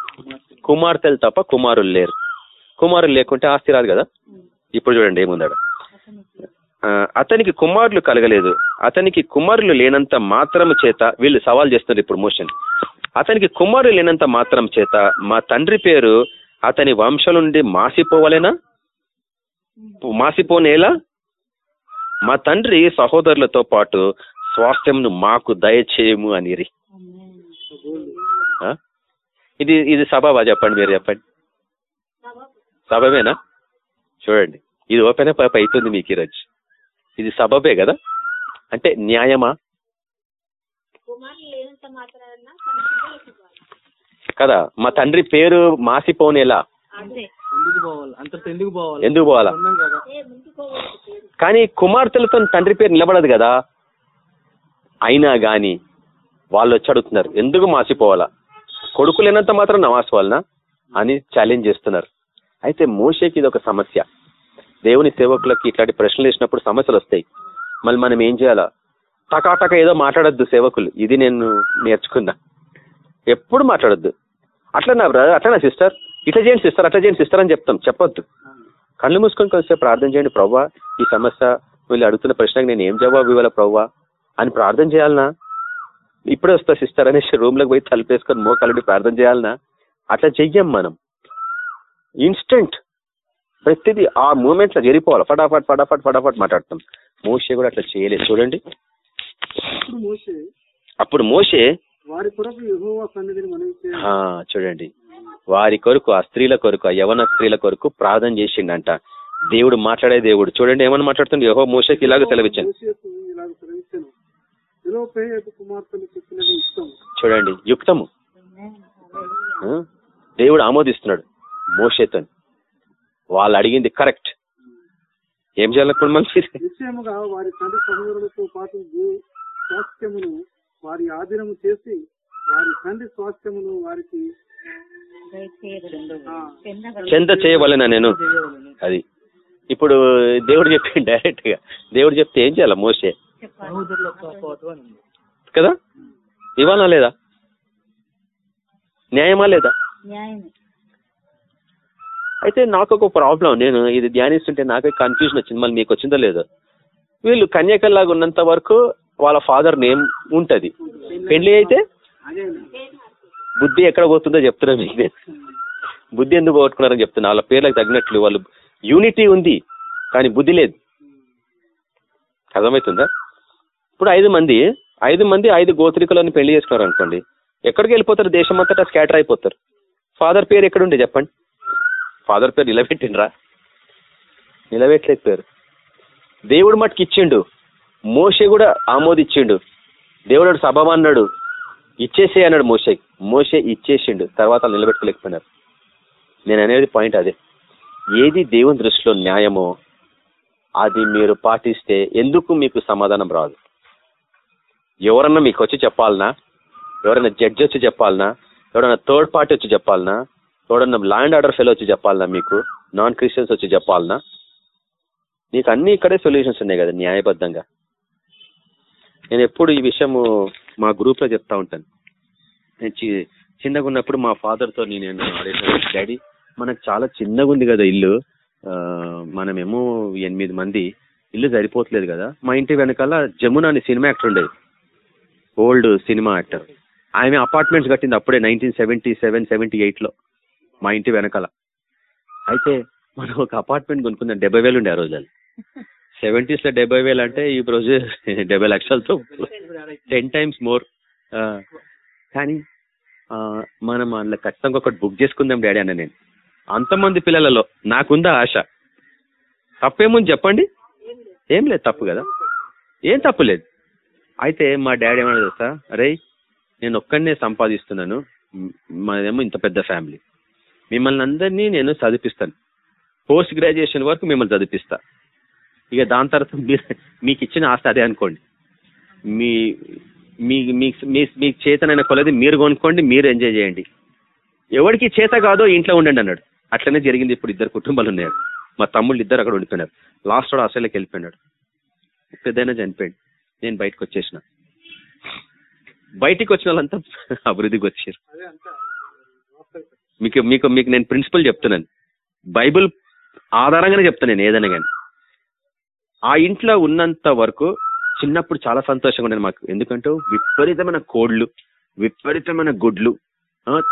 Speaker 1: కుమార్తెలు తప్ప కుమారులు లేరు. కుమారులు లేకుంటే ఆస్తి రాదు కదా? ఇప్పుడు చూడండి ఏముందాడు అతనికి కుమారులు కలగలేదు. అతనికి కుమారులు లేనంత మాత్రం చేత వీళ్ళు సవాల్ చేస్తున్నారు ఇప్పుడు మోషన్. అతనికి కుమారులు లేనంత మాత్రం చేత మా తండ్రి పేరు అతని వంశం నుండి మాసిపోవలేనా మాసిపోనేలా? మా తండ్రి సహోదరులతో పాటు స్వాస్థ్యంను మాకు దయచేయము అనిరి? ఇది ఇది సభవా? చెప్పండి మీరు చెప్పండి. సబబేనా చూడండి. ఇది ఓపెన్ అప్ అవుతుంది మీకు ఈరోజు. ఇది సబబే కదా? అంటే న్యాయమా? కదా? మా తండ్రి పేరు మాసిపోనేలా.
Speaker 3: ఎందుకు పోవాలి? అంత ఎందుకు పోవాలి?
Speaker 1: ఎందుకు పోవాలా?
Speaker 3: ఉన్నాం కదా.
Speaker 1: కానీ కుమార్తెలతో తండ్రి పేరు నిలబడదు కదా? అయినా గాని వాళ్ళు వచ్చి అడుగుతున్నారు ఎందుకు మాసిపోవాలా? కొడుకు లేనంత మాత్రం నమాసుకోవాలనా అని ఛాలెంజ్ చేస్తున్నారు. అయితే మోషేకి ఇది ఒక సమస్య. దేవుని సేవకులకి ఇట్లాంటి ప్రశ్నలు వేసినప్పుడు సమస్యలు వస్తాయి. మళ్ళీ మనం ఏం చేయాలా? టకాటక ఏదో మాట్లాడొద్దు సేవకులు. ఇది నేను నేర్చుకున్నా. ఎప్పుడు మాట్లాడొద్దు. అట్లా నా బ్రదర్ అట్లా నా సిస్టర్ ఇట్లా చేయండి సిస్టర్ అట్లా చేయండి సిస్టర్ అని చెప్తాం. చెప్పొద్దు. కళ్ళు మూసుకొని కొంచెం ప్రార్థన చేయండి ప్రవ్వా ఈ సమస్య వీళ్ళు అడుగుతున్న ప్రశ్నకు నేను ఏం జవాబు ఇవ్వాలా ప్రవ్వా? అని ప్రార్థన చేయాలనా? ఇప్పుడే వస్తా సిస్టర్ అనేసి రూమ్లోకి పోయి తలుపేసుకొని మోకాలుడి ప్రార్థన చేయాలనా? అట్లా చెయ్యం మనం. ఇన్స్టెంట్ ప్రతిదీ ఆ మూమెంట్లో జరిగిపోవాలి. ఫటాఫట్ ఫటాఫట్ ఫటాఫట్ మాట్లాడతాం. మోషే కూడా అట్లా చేయలేదు. చూడండి.
Speaker 3: మోసే
Speaker 1: అప్పుడు మోషే
Speaker 3: వారి కొరకు యెహోవా సన్నిధిని మనవి చేయాలి.
Speaker 1: ఆ, చూడండి. వారి కొరకు ఆ స్త్రీల కొరకు ఆ యవన స్త్రీల కొరకు ప్రార్థన చేసిండంట. దేవుడు మాట్లాడే దేవుడు. చూడండి ఏమని మాట్లాడుతుంది యహో మోషకి ఇలాగ సెలవిచ్చాను చూడండి యుక్తము? దేవుడు ఆమోదిస్తున్నాడు మోషేతో వాళ్ళు అడిగింది కరెక్ట్. ఏం చేయాలనుకోండి మంచిది
Speaker 3: నిశ్చయముగా వారి తండ్రి సహోదరులతో పాటు భూ స్వాస్థ్యమును వారి ఆధీనము చేసి వారి తండ్రి స్వాస్థ్యమును వారికి
Speaker 1: చెంత చేయవలెనా నేను? అది. ఇప్పుడు దేవుడు చెప్పిండు డైరెక్ట్గా దేవుడు చెప్తే ఏం చేయాలి మోసే కదా? ఇవ్వాలా లేదా? న్యాయమా లేదా?
Speaker 2: న్యాయమే.
Speaker 1: అయితే నాకు ఒక ప్రాబ్లం. నేను ఇది ధ్యానిస్తుంటే నాకే కన్ఫ్యూజన్ వచ్చింది. మళ్ళీ మీకు వచ్చిందో లేదో? వీళ్ళు కన్యకల్లాగా ఉన్నంత వరకు వాళ్ళ ఫాదర్ నేమ్ ఉంటది. పెళ్ళి అయితే బుద్ధి ఎక్కడ పోతుందో చెప్తున్నా మీకు. బుద్ధి ఎందుకు పోగొట్టుకున్నారని చెప్తున్నా. వాళ్ళ పేర్లకు తగినట్లు వాళ్ళు యూనిటీ ఉంది కానీ బుద్ధి లేదు. అర్థమవుతుందా? ఇప్పుడు ఐదు మంది ఐదు మంది ఐదు గోత్రికులను పెళ్ళి చేసుకున్నారు అనుకోండి ఎక్కడికి వెళ్ళిపోతారు? దేశం అంతటా స్కాటర్ అయిపోతారు. ఫాదర్ పేరు ఎక్కడుండే చెప్పండి? ఫాదర్ పేరు నిలబెట్టిండ్రా? నిలబెట్టలేకపోయారు. దేవుడు మట్టుకు ఇచ్చిండు. మోషే కూడా ఆమోదిచ్చిండు. దేవుడు సభ అన్నాడు ఇచ్చేసే అన్నాడు మోసే మోషే ఇచ్చేసిండు తర్వాత నిలబెట్టుకోలేకపోయినారు. నేను అనేది పాయింట్ అదే. ఏది దేవుని దృష్టిలో న్యాయమో అది మీరు పాటిస్తే ఎందుకు మీకు సమాధానం రాదు? ఎవరన్నా మీకు వచ్చి చెప్పాలనా? ఎవరైనా జడ్జి వచ్చి చెప్పాలనా? ఎవరైనా థర్డ్ పార్టీ వచ్చి చెప్పాలనా? ఎవడన్నా ల్యాండ్ ఆర్డర్ ఫెలో వచ్చి చెప్పాలనా మీకు? నాన్ క్రిస్టియన్స్ వచ్చి చెప్పాలనా? నీకు అన్ని ఇక్కడే సొల్యూషన్స్ ఉన్నాయి కదా న్యాయబద్ధంగా. నేను ఎప్పుడు ఈ విషయము మా గ్రూప్లో చెప్తా ఉంటాను. నేను చి- చిన్నగా ఉన్నప్పుడు మా ఫాదర్తో నేను డాడీ మనకు చాలా చిన్నగా ఉంది కదా ఇల్లు. మనమేమో ఎనిమిది మంది ఇల్లు సరిపోవట్లేదు కదా. మా ఇంటి వెనకాల జమున అని సినిమా యాక్టర్ ఉండేది. Old cinema actor. ఆమె అపార్ట్మెంట్స్ కట్టింది అప్పుడే నైన్టీన్ సెవెంటీ సెవెన్ సెవెంటీ ఎయిట్లో మా ఇంటి వెనకాల. అయితే మనం ఒక అపార్ట్మెంట్ కొనుక్కుందాం డెబ్బై వేలు ఉండే ఆ రోజు సెవెంటీస్లో డెబ్బై వేలు అంటే ఈ రోజు డెబ్బై లక్షలతో టెన్ టైమ్స్ మోర్. కానీ మనం అందులో ఖచ్చితంగా ఒకటి బుక్ చేసుకుందాం డాడీ అన్న నేను. అంతమంది పిల్లలలో నాకుందా ఆశ? తప్పేముంది చెప్పండి. ఏం లేదు తప్పు కదా. ఏం తప్పు లేదు. అయితే మా డాడీ ఏమన్నా తెలుసా? అరే నేను ఒక్కడనే సంపాదిస్తున్నాను. మాదేమో ఇంత పెద్ద ఫ్యామిలీ. మిమ్మల్ని అందరినీ నేను చదివిస్తాను పోస్ట్ గ్రాడ్యుయేషన్ వరకు మిమ్మల్ని చదివిస్తా ఇక దాని తర్వాత మీరు మీకు ఇచ్చిన ఆస్తి అదే అనుకోండి. మీ మీ మీ- మీ చేతనైన కొలది మీరు కొనుక్కోండి మీరు ఎంజాయ్ చేయండి. ఎవరికి చేత కాదో ఇంట్లో ఉండండి అన్నాడు. అట్లనే జరిగింది ఇప్పుడు ఇద్దరు కుటుంబాలు ఉన్నారు మా తమ్ముళ్ళు ఇద్దరు అక్కడ ఉండిపోయినారు. లాస్ట్ వాడు ఆస్ట్రేలియాకి వెళ్ళిపోయినాడు. పెద్దయినా చనిపోయాడు. నేను బయటకు వచ్చేసిన. బయటికి వచ్చిన వాళ్ళంతా అభివృద్ధికి వచ్చారు. మీకు మీకు మీకు నేను ప్రిన్సిపల్ చెప్తున్నాను. బైబిల్ ఆధారంగానే చెప్తాను నేను ఏదైనా కానీ. ఆ ఇంట్లో ఉన్నంత వరకు చిన్నప్పుడు చాలా సంతోషంగా ఉండేది మాకు. ఎందుకంటే విపరీతమైన కోళ్ళు విపరీతమైన గుడ్లు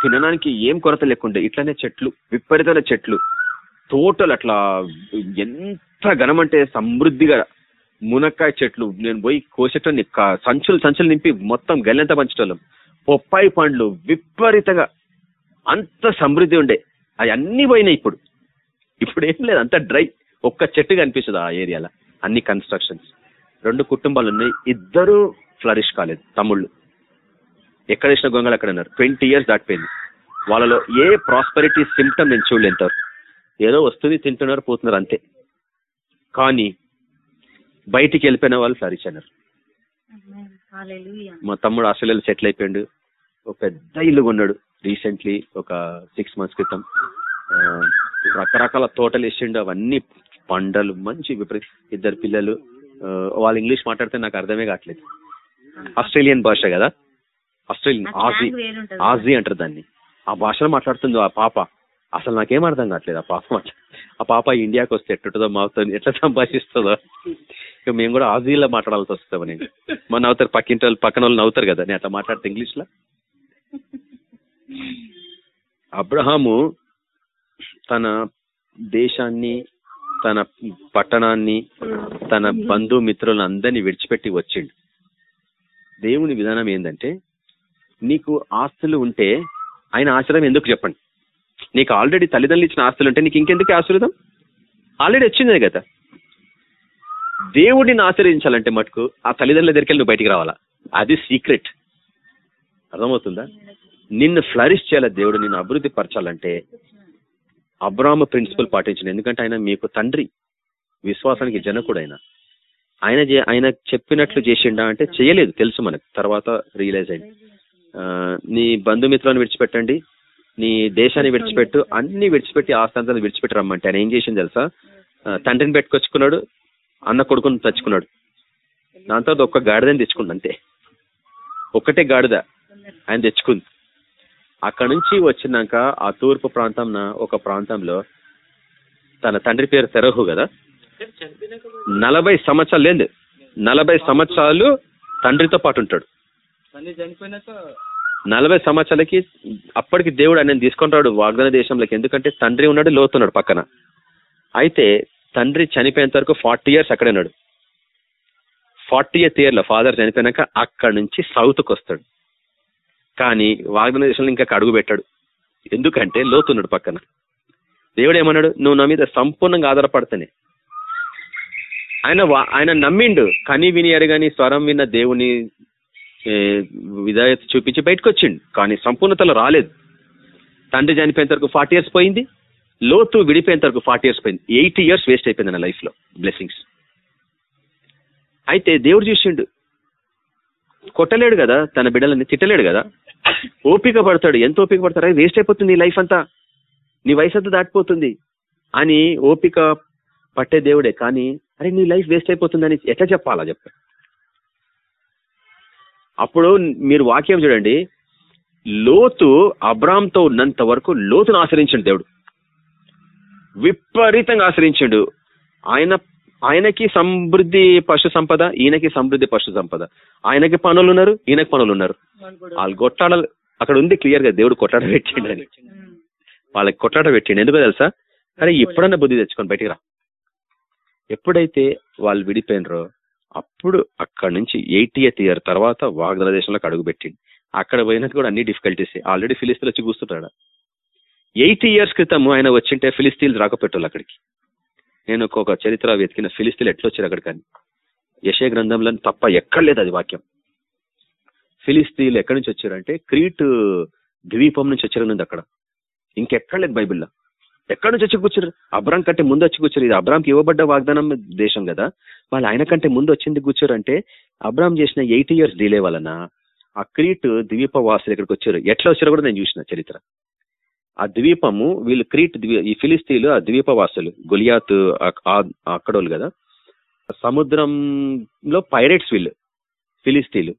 Speaker 1: తినడానికి ఏం కొరత లేకుండే ఇట్లానే చెట్లు విపరీతమైన చెట్లు తోటలు అట్లా ఎంత ఘనమంటే సమృద్ధిగా మునక్కాయ చెట్లు. నేను పోయి కోసేటోని సంచులు సంచులు నింపి మొత్తం గల్లెంత పంచటోళ్ళం. పొప్పాయి పండ్లు విపరీతంగా అంత సమృద్ధి ఉండే. అవి అన్ని పోయినాయి ఇప్పుడు. ఇప్పుడు ఏం లేదు అంత డ్రై. ఒక్క చెట్టు కనిపిస్తుంది ఆ ఏరియాలో? అన్ని కన్స్ట్రక్షన్స్ రెండు కుటుంబాలు ఉన్నాయి ఇద్దరు ఫ్లరిష్ కాలేదు. తమ్ముళ్ళు. ఎక్కడ వేసిన గొంగలు అక్కడ ఉన్నారు. ట్వంటీ ఇయర్స్ దాటిపోయింది. వాళ్ళలో ఏ ప్రాస్పరిటీ సిమ్టమ్ నేను ఇంతవరకు. ఏదో వస్తుంది తింటున్నారు పోతున్నారు అంతే. కానీ బయటికి వెళ్ళిపోయిన వాళ్ళు ఫ్లరిష్ అన్నారు మా తమ్ముడు ఆస్ట్రేలియాలో సెటిల్ అయిపోయాడు. ఒక పెద్ద ఇల్లు కొన్నాడు రీసెంట్లీ ఒక సిక్స్ మంత్స్ క్రితం. రకరకాల తోటలు వేసిండు. అవన్నీ పంటలు మంచి విపరీత ఇద్దరు పిల్లలు వాళ్ళు ఇంగ్లీష్ మాట్లాడితే నాకు అర్థమే కావట్లేదు. ఆస్ట్రేలియన్ భాష కదా? Australian Aussie. ఆజీ అంటారు దాన్ని. ఆ భాషలో మాట్లాడుతుంది ఆ పాప. అసలు నాకేం అర్థం కావట్లేదు ఆ పాప ఆ పాప ఇండియాకి వస్తే ఎట్టుంటుందో మావుతుంది ఎట్లా సంభాషిస్తుందో. ఇక మేము కూడా ఆజీలో మాట్లాడాల్సి వస్తాం నేను. మన నవ్వుతారు పక్కింటి వాళ్ళు పక్కన వాళ్ళు నవ్వుతారు కదా? నేను అట్లా మాట్లాడితే ఇంగ్లీష్లో? అబ్రహాము తన దేశాన్ని తన పట్టణాన్ని తన బంధుమిత్రులను అందరినీ విడిచిపెట్టి వచ్చిండు. దేవుని విధానం ఏంటంటే నీకు ఆస్తులు ఉంటే ఆయన ఆశ్రయం ఎందుకు చెప్పండి? నీకు ఆల్రెడీ తల్లిదండ్రులు ఇచ్చిన ఆస్తులు ఉంటే నీకు ఇంకెందుకు ఆశీర్వదం? ఆల్రెడీ వచ్చింది కదా. దేవుడిని ఆశ్రయించాలంటే మటుకు ఆ తల్లిదండ్రుల దగ్గరికి వెళ్ళి నువ్వు బయటికి రావాలా? అది సీక్రెట్. అర్థమవుతుందా? నిన్ను ఫ్లరిష్ చేయాలి దేవుడు? నిన్ను అభివృద్ధి పరచాలంటే అబ్రాహ్మ ప్రిన్సిపల్ పాటించింది ఎందుకంటే ఆయన మీకు తండ్రి. విశ్వాసానికి జనకుడు ఆయన ఆయన ఆయన చెప్పినట్లు చేసిండా అంటే చేయలేదు తెలుసు మనకు. తర్వాత రియలైజ్ అయింది. నీ బంధుమిత్రులను విడిచిపెట్టండి. నీ దేశాన్ని విడిచిపెట్టు. అన్ని విడిచిపెట్టి ఆస్తాంతాలు విడిచిపెట్టి రమ్మంటే ఆయన ఏం చేసింది తెలుసా? తండ్రిని పెట్టుకొచ్చుకున్నాడు అన్న కొడుకుని తెచ్చుకున్నాడు. దాని తర్వాత ఒక్క గాడిదని తెచ్చుకుంది అంతే. ఒక్కటే గాడిద. ఆయన తెచ్చుకుంది. అక్కడ నుంచి వచ్చినాక ఆ తూర్పు ప్రాంతం ఒక ప్రాంతంలో తన తండ్రి పేరు తెరహు కదా? నలభై సంవత్సరాలు లేదు నలభై సంవత్సరాలు తండ్రితో పాటు ఉంటాడు. నలభై సంవత్సరాలకి అప్పటికి దేవుడు ఆయన తీసుకుంటాడు వాగ్దాన దేశంలోకి. ఎందుకంటే తండ్రి ఉన్నాడు లోతున్నాడు పక్కన. అయితే తండ్రి చనిపోయేంత వరకు ఫార్టీ ఇయర్స్ అక్కడే ఉన్నాడు. ఫార్టీ ఇయర్త్ ఇయర్లో ఫాదర్ చనిపోయినాక అక్కడ నుంచి సౌత్కి వస్తాడు. కానీ వాగ్దాన దేశంలో ఇంకా అడుగు పెట్టాడు. ఎందుకంటే లోతున్నాడు పక్కన. దేవుడు ఏమన్నాడు? నువ్వు నా మీద సంపూర్ణంగా ఆధారపడతానే. ఆయన ఆయన నమ్మిండు కని విని అరగని స్వరం విన్న దేవుని విధాయత చూపించి బయటకు వచ్చిండు కానీ సంపూర్ణతలో రాలేదు. తండ్రి చనిపోయేంత వరకు ఫార్టీ ఇయర్స్ పోయింది. లోతు విడిపోయేంత వరకు ఫార్టీ ఇయర్స్ పోయింది. ఎయిటీ ఇయర్స్ వేస్ట్ అయిపోయింది నా లైఫ్లో. బ్లెస్సింగ్స్. అయితే దేవుడు చూసిండు. కొట్టలేడు కదా తన బిడ్డలని తిట్టలేడు కదా? ఓపిక పడతాడు. ఎంత ఓపిక పడతాడు? వేస్ట్ అయిపోతుంది నీ లైఫ్ అంతా. నీ వయసు అంతా దాటిపోతుంది. అని ఓపిక పట్టే దేవుడే. కానీ అరే నీ లైఫ్ వేస్ట్ అయిపోతుందని ఎట్లా చెప్పాలా? చెప్ప. అప్పుడు మీరు వాక్యం చూడండి. లోతు అబ్రామ్తో ఉన్నంత వరకు లోతును ఆశ్రయించండు దేవుడు. విపరీతంగా ఆశ్రయించండు. ఆయన ఆయనకి సమృద్ధి పశు సంపద ఈయనకి సమృద్ధి పశు సంపద. ఆయనకి పనులు ఉన్నారు ఈయనకి పనులు ఉన్నారు. వాళ్ళు కొట్లాడ అక్కడ ఉంది క్లియర్గా దేవుడు కొట్లాడ పెట్టిండు అని. వాళ్ళకి కొట్లాట పెట్టిండు. ఎందుకో తెలుసా? అరే ఎప్పుడన్నా బుద్ధి తెచ్చుకొని బయటికి రా. ఎప్పుడైతే వాళ్ళు విడిపోయినరో అప్పుడు అక్కడ నుంచి ఎయిటీఎత్ ఇయర్ తర్వాత వాగ్దాన దేశంలోకి అడుగు పెట్టిండు. అక్కడ పోయినది కూడా అన్ని డిఫికల్టీస్ ఆల్రెడీ ఫిలిస్తీన్లు వచ్చి కూర్చుంటాడు ఎయిటీ ఇయర్స్ క్రితం ఆయన వచ్చింటే ఫిలిస్తీన్లు రాకపోయేటోళ్ళు అక్కడికి. నేను ఒక చరిత్ర వెతికిన ఫిలిస్తీన్లు ఎట్లా వచ్చారు అక్కడికని? యశయ గ్రంథంలో తప్ప ఎక్కడ లేదు అది వాక్యం. ఫిలిస్తీన్లు ఎక్కడి నుంచి వచ్చారంటే క్రీట్ ద్వీపం నుంచి వచ్చారనుంది అక్కడ. ఇంకెక్కడ లేదు బైబిల్లో. ఎక్కడి నుంచి వచ్చి కూర్చున్నారు? అబ్రామ్ కంటే ముందు వచ్చి కూర్చోరు ఇది అబ్రామ్కి ఇవ్వబడ్డ వాగ్దానం దేశం కదా. వాళ్ళు ఆయన కంటే ముందు వచ్చింది కూర్చోరు అంటే అబ్రామ్ చేసిన ఎయిటీ ఇయర్స్ డిలే వలన ఆ క్రీట్ ద్వీప వాసులు ఇక్కడికి వచ్చారు ఎట్లా వచ్చారో కూడా నేను చూసిన చరిత్ర. ఆ ద్వీపము వీళ్ళు క్రీట్ ద్వీ- ఈ ఫిలిస్తీన్లు ఆ ద్వీపవాసులు గొలియాత్ అక్కడోళ్ళు కదా. సముద్రంలో పైరేట్స్ వీళ్ళు ఫిలిస్తీన్లు.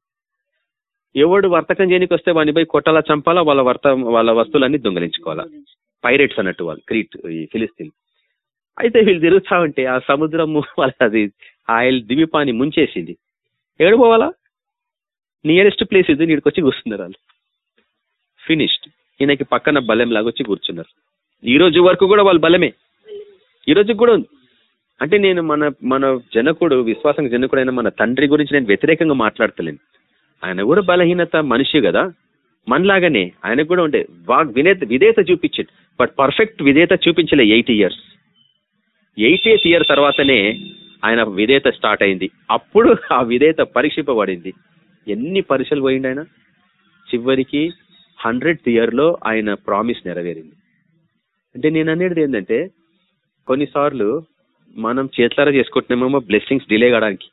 Speaker 1: ఎవడు వర్తకం చేయడానికి వస్తే వాడిని పోయి కొట్టాలా చంపాలా వాళ్ళ వర్త వాళ్ళ వస్తువులన్నీ దొంగలించుకోవాలా. పైరేట్స్ అన్నట్టు వాళ్ళు క్రీట్ ఈ ఫిలిస్తీన్ అయితే వీళ్ళు తిరుగుతా ఉంటే ఆ సముద్రము వాళ్ళ అది ఆయిల్ ద్వీపాన్ని ముంచేసింది. ఎక్కడ పోవాలా? నియరెస్ట్ ప్లేస్ ఇది నీడికి వచ్చి కూర్చున్నారు వాళ్ళు. ఫినిష్డ్. ఈయనకి పక్కన బలెం లాగా వచ్చి కూర్చున్నారు. ఈ రోజు వరకు కూడా వాళ్ళు బలమే. ఈ రోజు కూడా ఉంది. అంటే నేను మన మన జనకుడు విశ్వాసం జనకుడైన మన తండ్రి గురించి నేను వ్యతిరేకంగా మాట్లాడతలేను. ఆయన కూడా బలహీనత మనిషి కదా. మనలాగానే ఆయనకు కూడా ఉండే వాగ్ వినేత విధేయత చూపించాడు. బట్ పర్ఫెక్ట్ విధేయత చూపించలే eighty years. Eight eighth year తర్వాతనే ఆయన విధేయత స్టార్ట్ అయింది. అప్పుడు ఆ విధేయత పరీక్షింపబడింది. ఎన్ని పరీక్షలు పోయింది ఆయన? చివరికి హండ్రెడ్ ఇయర్లో ఆయన ప్రామిస్ నెరవేరింది. అంటే నేను అనేది ఏంటంటే కొన్నిసార్లు మనం చేతులారా చేసుకుంటున్నామేమో బ్లెస్సింగ్స్ డిలే కావడానికి.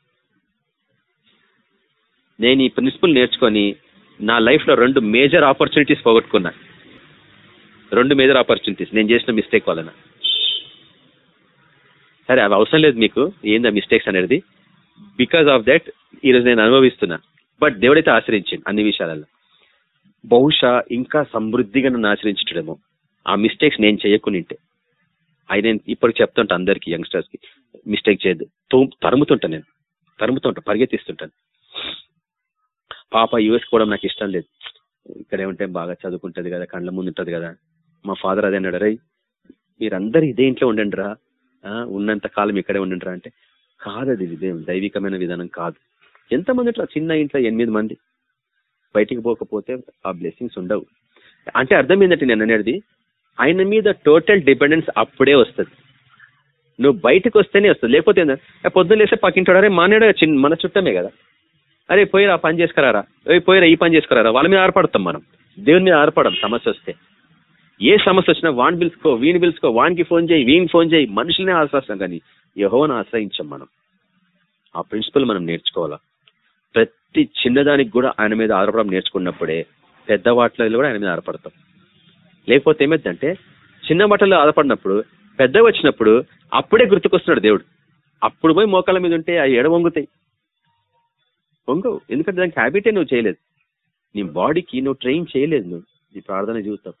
Speaker 1: నేను ఈ ప్రిన్సిపల్ నేర్చుకొని నా లైఫ్లో రెండు మేజర్ ఆపర్చునిటీస్ పోగొట్టుకున్నా. రెండు మేజర్ ఆపర్చునిటీస్. నేను చేసిన మిస్టేక్ వలన. సరే అవి అవసరం లేదు మీకు. ఏందా మిస్టేక్స్ అనేది? బికాస్ ఆఫ్ దట్ ఈరోజు నేను అనుభవిస్తున్నా. బట్ దేవుడైతే ఆశ్రయించింది అన్ని విషయాలలో. బహుశా ఇంకా సమృద్ధిగా నన్ను ఆశ్రయించడమో ఆ మిస్టేక్స్ నేను చేయకునింటే. అవి నేను ఇప్పుడు చెప్తుంటా అందరికి యంగ్స్టర్స్కి. మిస్టేక్ చేయద్దు. తరుముతుంటా నేను. తరుముతుంటా పరిగెత్తిస్తుంటాను. పాప యూఎస్ కూడా నాకు ఇష్టం లేదు. ఇక్కడే ఉంటే బాగా చదువుకుంటది కదా కళ్ళ ముందు ఉంటది కదా. మా ఫాదర్ అదే అన్నాడు రై మీరందరూ ఇదే ఇంట్లో ఉండండి రా ఉన్నంత కాలం ఇక్కడే ఉండండి రా అంటే కాదు అది ఇదే దైవికమైన విధానం కాదు. ఎంతమంది ఇట్లా చిన్న ఇంట్లో ఎనిమిది మంది బయటికి పోకపోతే ఆ బ్లెస్సింగ్స్ ఉండవు. అంటే అర్థం ఏంటంటే నేను అనేది ఆయన మీద టోటల్ డిపెండెన్స్ అప్పుడే వస్తుంది. నువ్వు బయటకు వస్తేనే వస్తుంది. లేకపోతే ఏందా? పొద్దున్న లేస్తే పక్కింటాడే మానేడు చిన్న మన చుట్టమే కదా. అరే పోయిరా ఆ పని చేసుకురారా. ఏ పోయిరా ఈ పని చేసుకురారా. వాళ్ళ మీద ఆరపడతాం మనం. దేవుని మీద ఆధారపడం సమస్య వస్తే. ఏ సమస్య వచ్చినా వాన్ పిలుచుకో వీని పిలుచుకో వానికి ఫోన్ చేయి వీని ఫోన్ చేయి. మనుషులనే ఆశ్రయిస్తాం కానీ యహోని ఆశ్రయించాం మనం. ఆ ప్రిన్సిపల్ మనం నేర్చుకోవాలా? ప్రతి చిన్నదానికి కూడా ఆయన మీద ఆధారపడడం నేర్చుకున్నప్పుడే పెద్ద వాటిలో కూడా ఆయన మీద ఆధారపడతాం. లేకపోతే ఏమైందంటే చిన్న బట్టలు ఆధారపడినప్పుడు పెద్దవి వచ్చినప్పుడు అప్పుడే గుర్తుకొస్తున్నాడు దేవుడు. అప్పుడు పోయి మోకాళ్ళ మీద ఉంటే అవి ఎడ వంగుతాయి? వంగవు. ఎందుకంటే దానికి హ్యాబిటే నువ్వు చేయలేదు. నీ బాడీకి నువ్వు ట్రైన్ చేయలేదు నువ్వు. నీ ప్రార్థన జీవితం.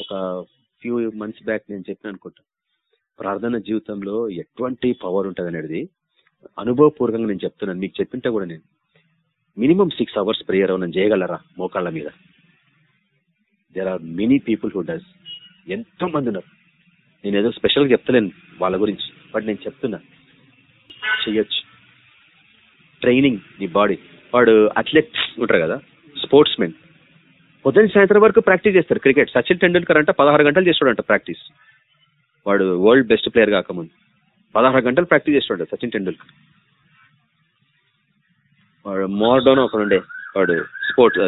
Speaker 1: ఒక ఫ్యూ మంత్స్ బ్యాక్ నేను చెప్పిన అనుకుంటా. ప్రార్థన జీవితంలో ఎటువంటి పవర్ ఉంటుంది అనేది అనుభవపూర్వకంగా నేను చెప్తున్నాను. మీకు చెప్పింటా కూడా నేను. మినిమం సిక్స్ అవర్స్ ప్రేయర్ అవును చేయగలరా మోకాళ్ళ మీద? There are many people who does ఎంతో మంది ఉన్నారు. నేను ఏదో స్పెషల్గా చెప్తలేను వాళ్ళ గురించి బట్ నేను చెప్తున్నా. చెయ్యొచ్చు ట్రైనింగ్ నీ బాడీ వాడు అథ్లెట్స్ ఉంటారు కదా స్పోర్ట్స్ మెన్ పొద్దున్న సాయంత్రం వరకు ప్రాక్టీస్ చేస్తారు క్రికెట్ సచిన్ టెండూల్కర్ అంట పదహారు గంటలు చేస్తాడంట ప్రాక్టీస్ వాడు వరల్డ్ బెస్ట్ ప్లేయర్ కాకముందు. పదహారు గంటలు ప్రాక్టీస్ చేస్తాడు సచిన్ టెండూల్కర్. వాడు మోర్డోన్ ఒక ఉండే. వాడు స్పోర్ట్స్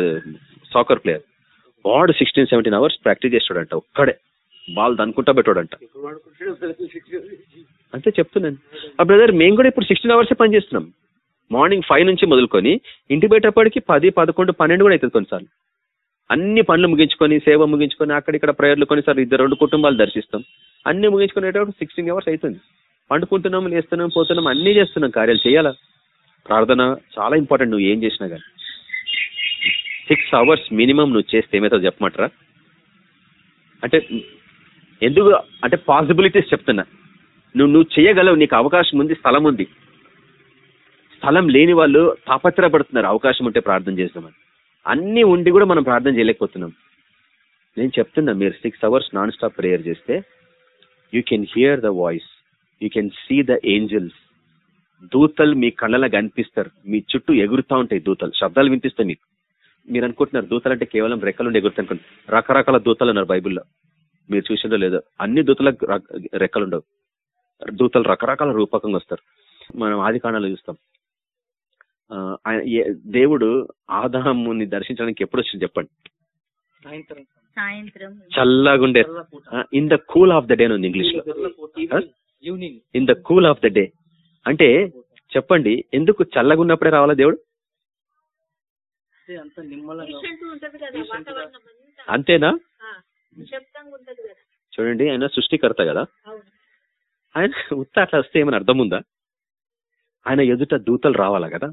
Speaker 1: సాకర్ ప్లేయర్ వాడు సిక్స్టీన్ సెవెంటీన్ అవర్స్ ప్రాక్టీస్ చేస్తాడంట ఒక్కడే. బాల్ దనుకుంటా పెట్టాడంట. అంతే చెప్తున్నాను ఆ బ్రదర్ మేము కూడా ఇప్పుడు సిక్స్టీన్ అవర్సే పని చేస్తున్నాం. మార్నింగ్ ఫైవ్ నుంచి మొదలుకొని ఇంటి పోయేటప్పటికి పది పదకొండు పన్నెండు కూడా అవుతుంది కొన్నిసార్లు. అన్ని పనులు ముగించుకొని సేవ ముగించుకొని అక్కడిక్కడ ప్రేయర్లు కొన్నిసార్లు ఇద్దరు రెండు కుటుంబాలు దర్శిస్తాం. అన్ని ముగించుకునేటప్పుడు సిక్స్టీన్ అవర్స్ అవుతుంది. పండుకుంటున్నాం లేస్తున్నాం పోతున్నాం అన్నీ చేస్తున్నాం. కార్యాలు చేయాలా? ప్రార్థన చాలా ఇంపార్టెంట్. నువ్వు ఏం చేసినా కానీ సిక్స్ అవర్స్ మినిమం నువ్వు చేస్తే ఏమవుతుందో చెప్పమంటారా? అంటే ఎందుకు అంటే పాసిబిలిటీస్ చెప్తున్నా. నువ్వు నువ్వు చేయగలవు నీకు అవకాశం ఉంది స్థలం ఉంది. స్థలం లేని వాళ్ళు తాపత్రపడుతున్నారు అవకాశం ఉంటే ప్రార్థన చేస్తామని. అన్నీ ఉండి కూడా మనం ప్రార్థన చేయలేకపోతున్నాం. నేను చెప్తున్నా మీరు six hours non stop prayer చేస్తే you can hear the voice you can see the angels దూతలు మీ కళ్ళలో కనిపిస్తారు. మీ చుట్టూ ఎగురుతా ఉంటాయి దూతలు. శబ్దాలు వినిపిస్తాయి మీకు. మీరు అనుకుంటున్నారు దూతలు అంటే కేవలం రెక్కలు ఎగురుతాయి అనుకోండి రకరకాల దూతలు ఉన్నారు బైబిల్లో. మీరు చూసిందో లేదో అన్ని దూతలకు రెక్కలు ఉండవు. దూతలు రకరకాల రూపకంగా వస్తారు. మనం ఆది కాండాలు చూస్తాం. దేవుడు ఆదాముని దర్శించడానికి ఎప్పుడు వచ్చింది చెప్పండి?
Speaker 3: సాయంత్రం.
Speaker 2: సాయంత్రం.
Speaker 1: చల్లగుండే. In the cool of the day ఉంది
Speaker 3: ఇంగ్లీష్లో
Speaker 1: in the cool of the day అంటే చెప్పండి ఎందుకు చల్లగున్నప్పుడే రావాలా దేవుడు?
Speaker 3: అంటే అంత నిమ్మలంగా
Speaker 2: ఉంటది కదా వాతావరణం అంతా.
Speaker 1: అంతేనా?
Speaker 2: నిశ్శబ్దంగా ఉంటది కదా.
Speaker 1: చూడండి ఆయన సృష్టికర్త కదా.
Speaker 2: అవును.
Speaker 1: ఆయన ఉత్త అట్లా వస్తే ఏమైనా అర్థం ఉందా ఆయన ఎదుట దూతలు రావాలా కదా?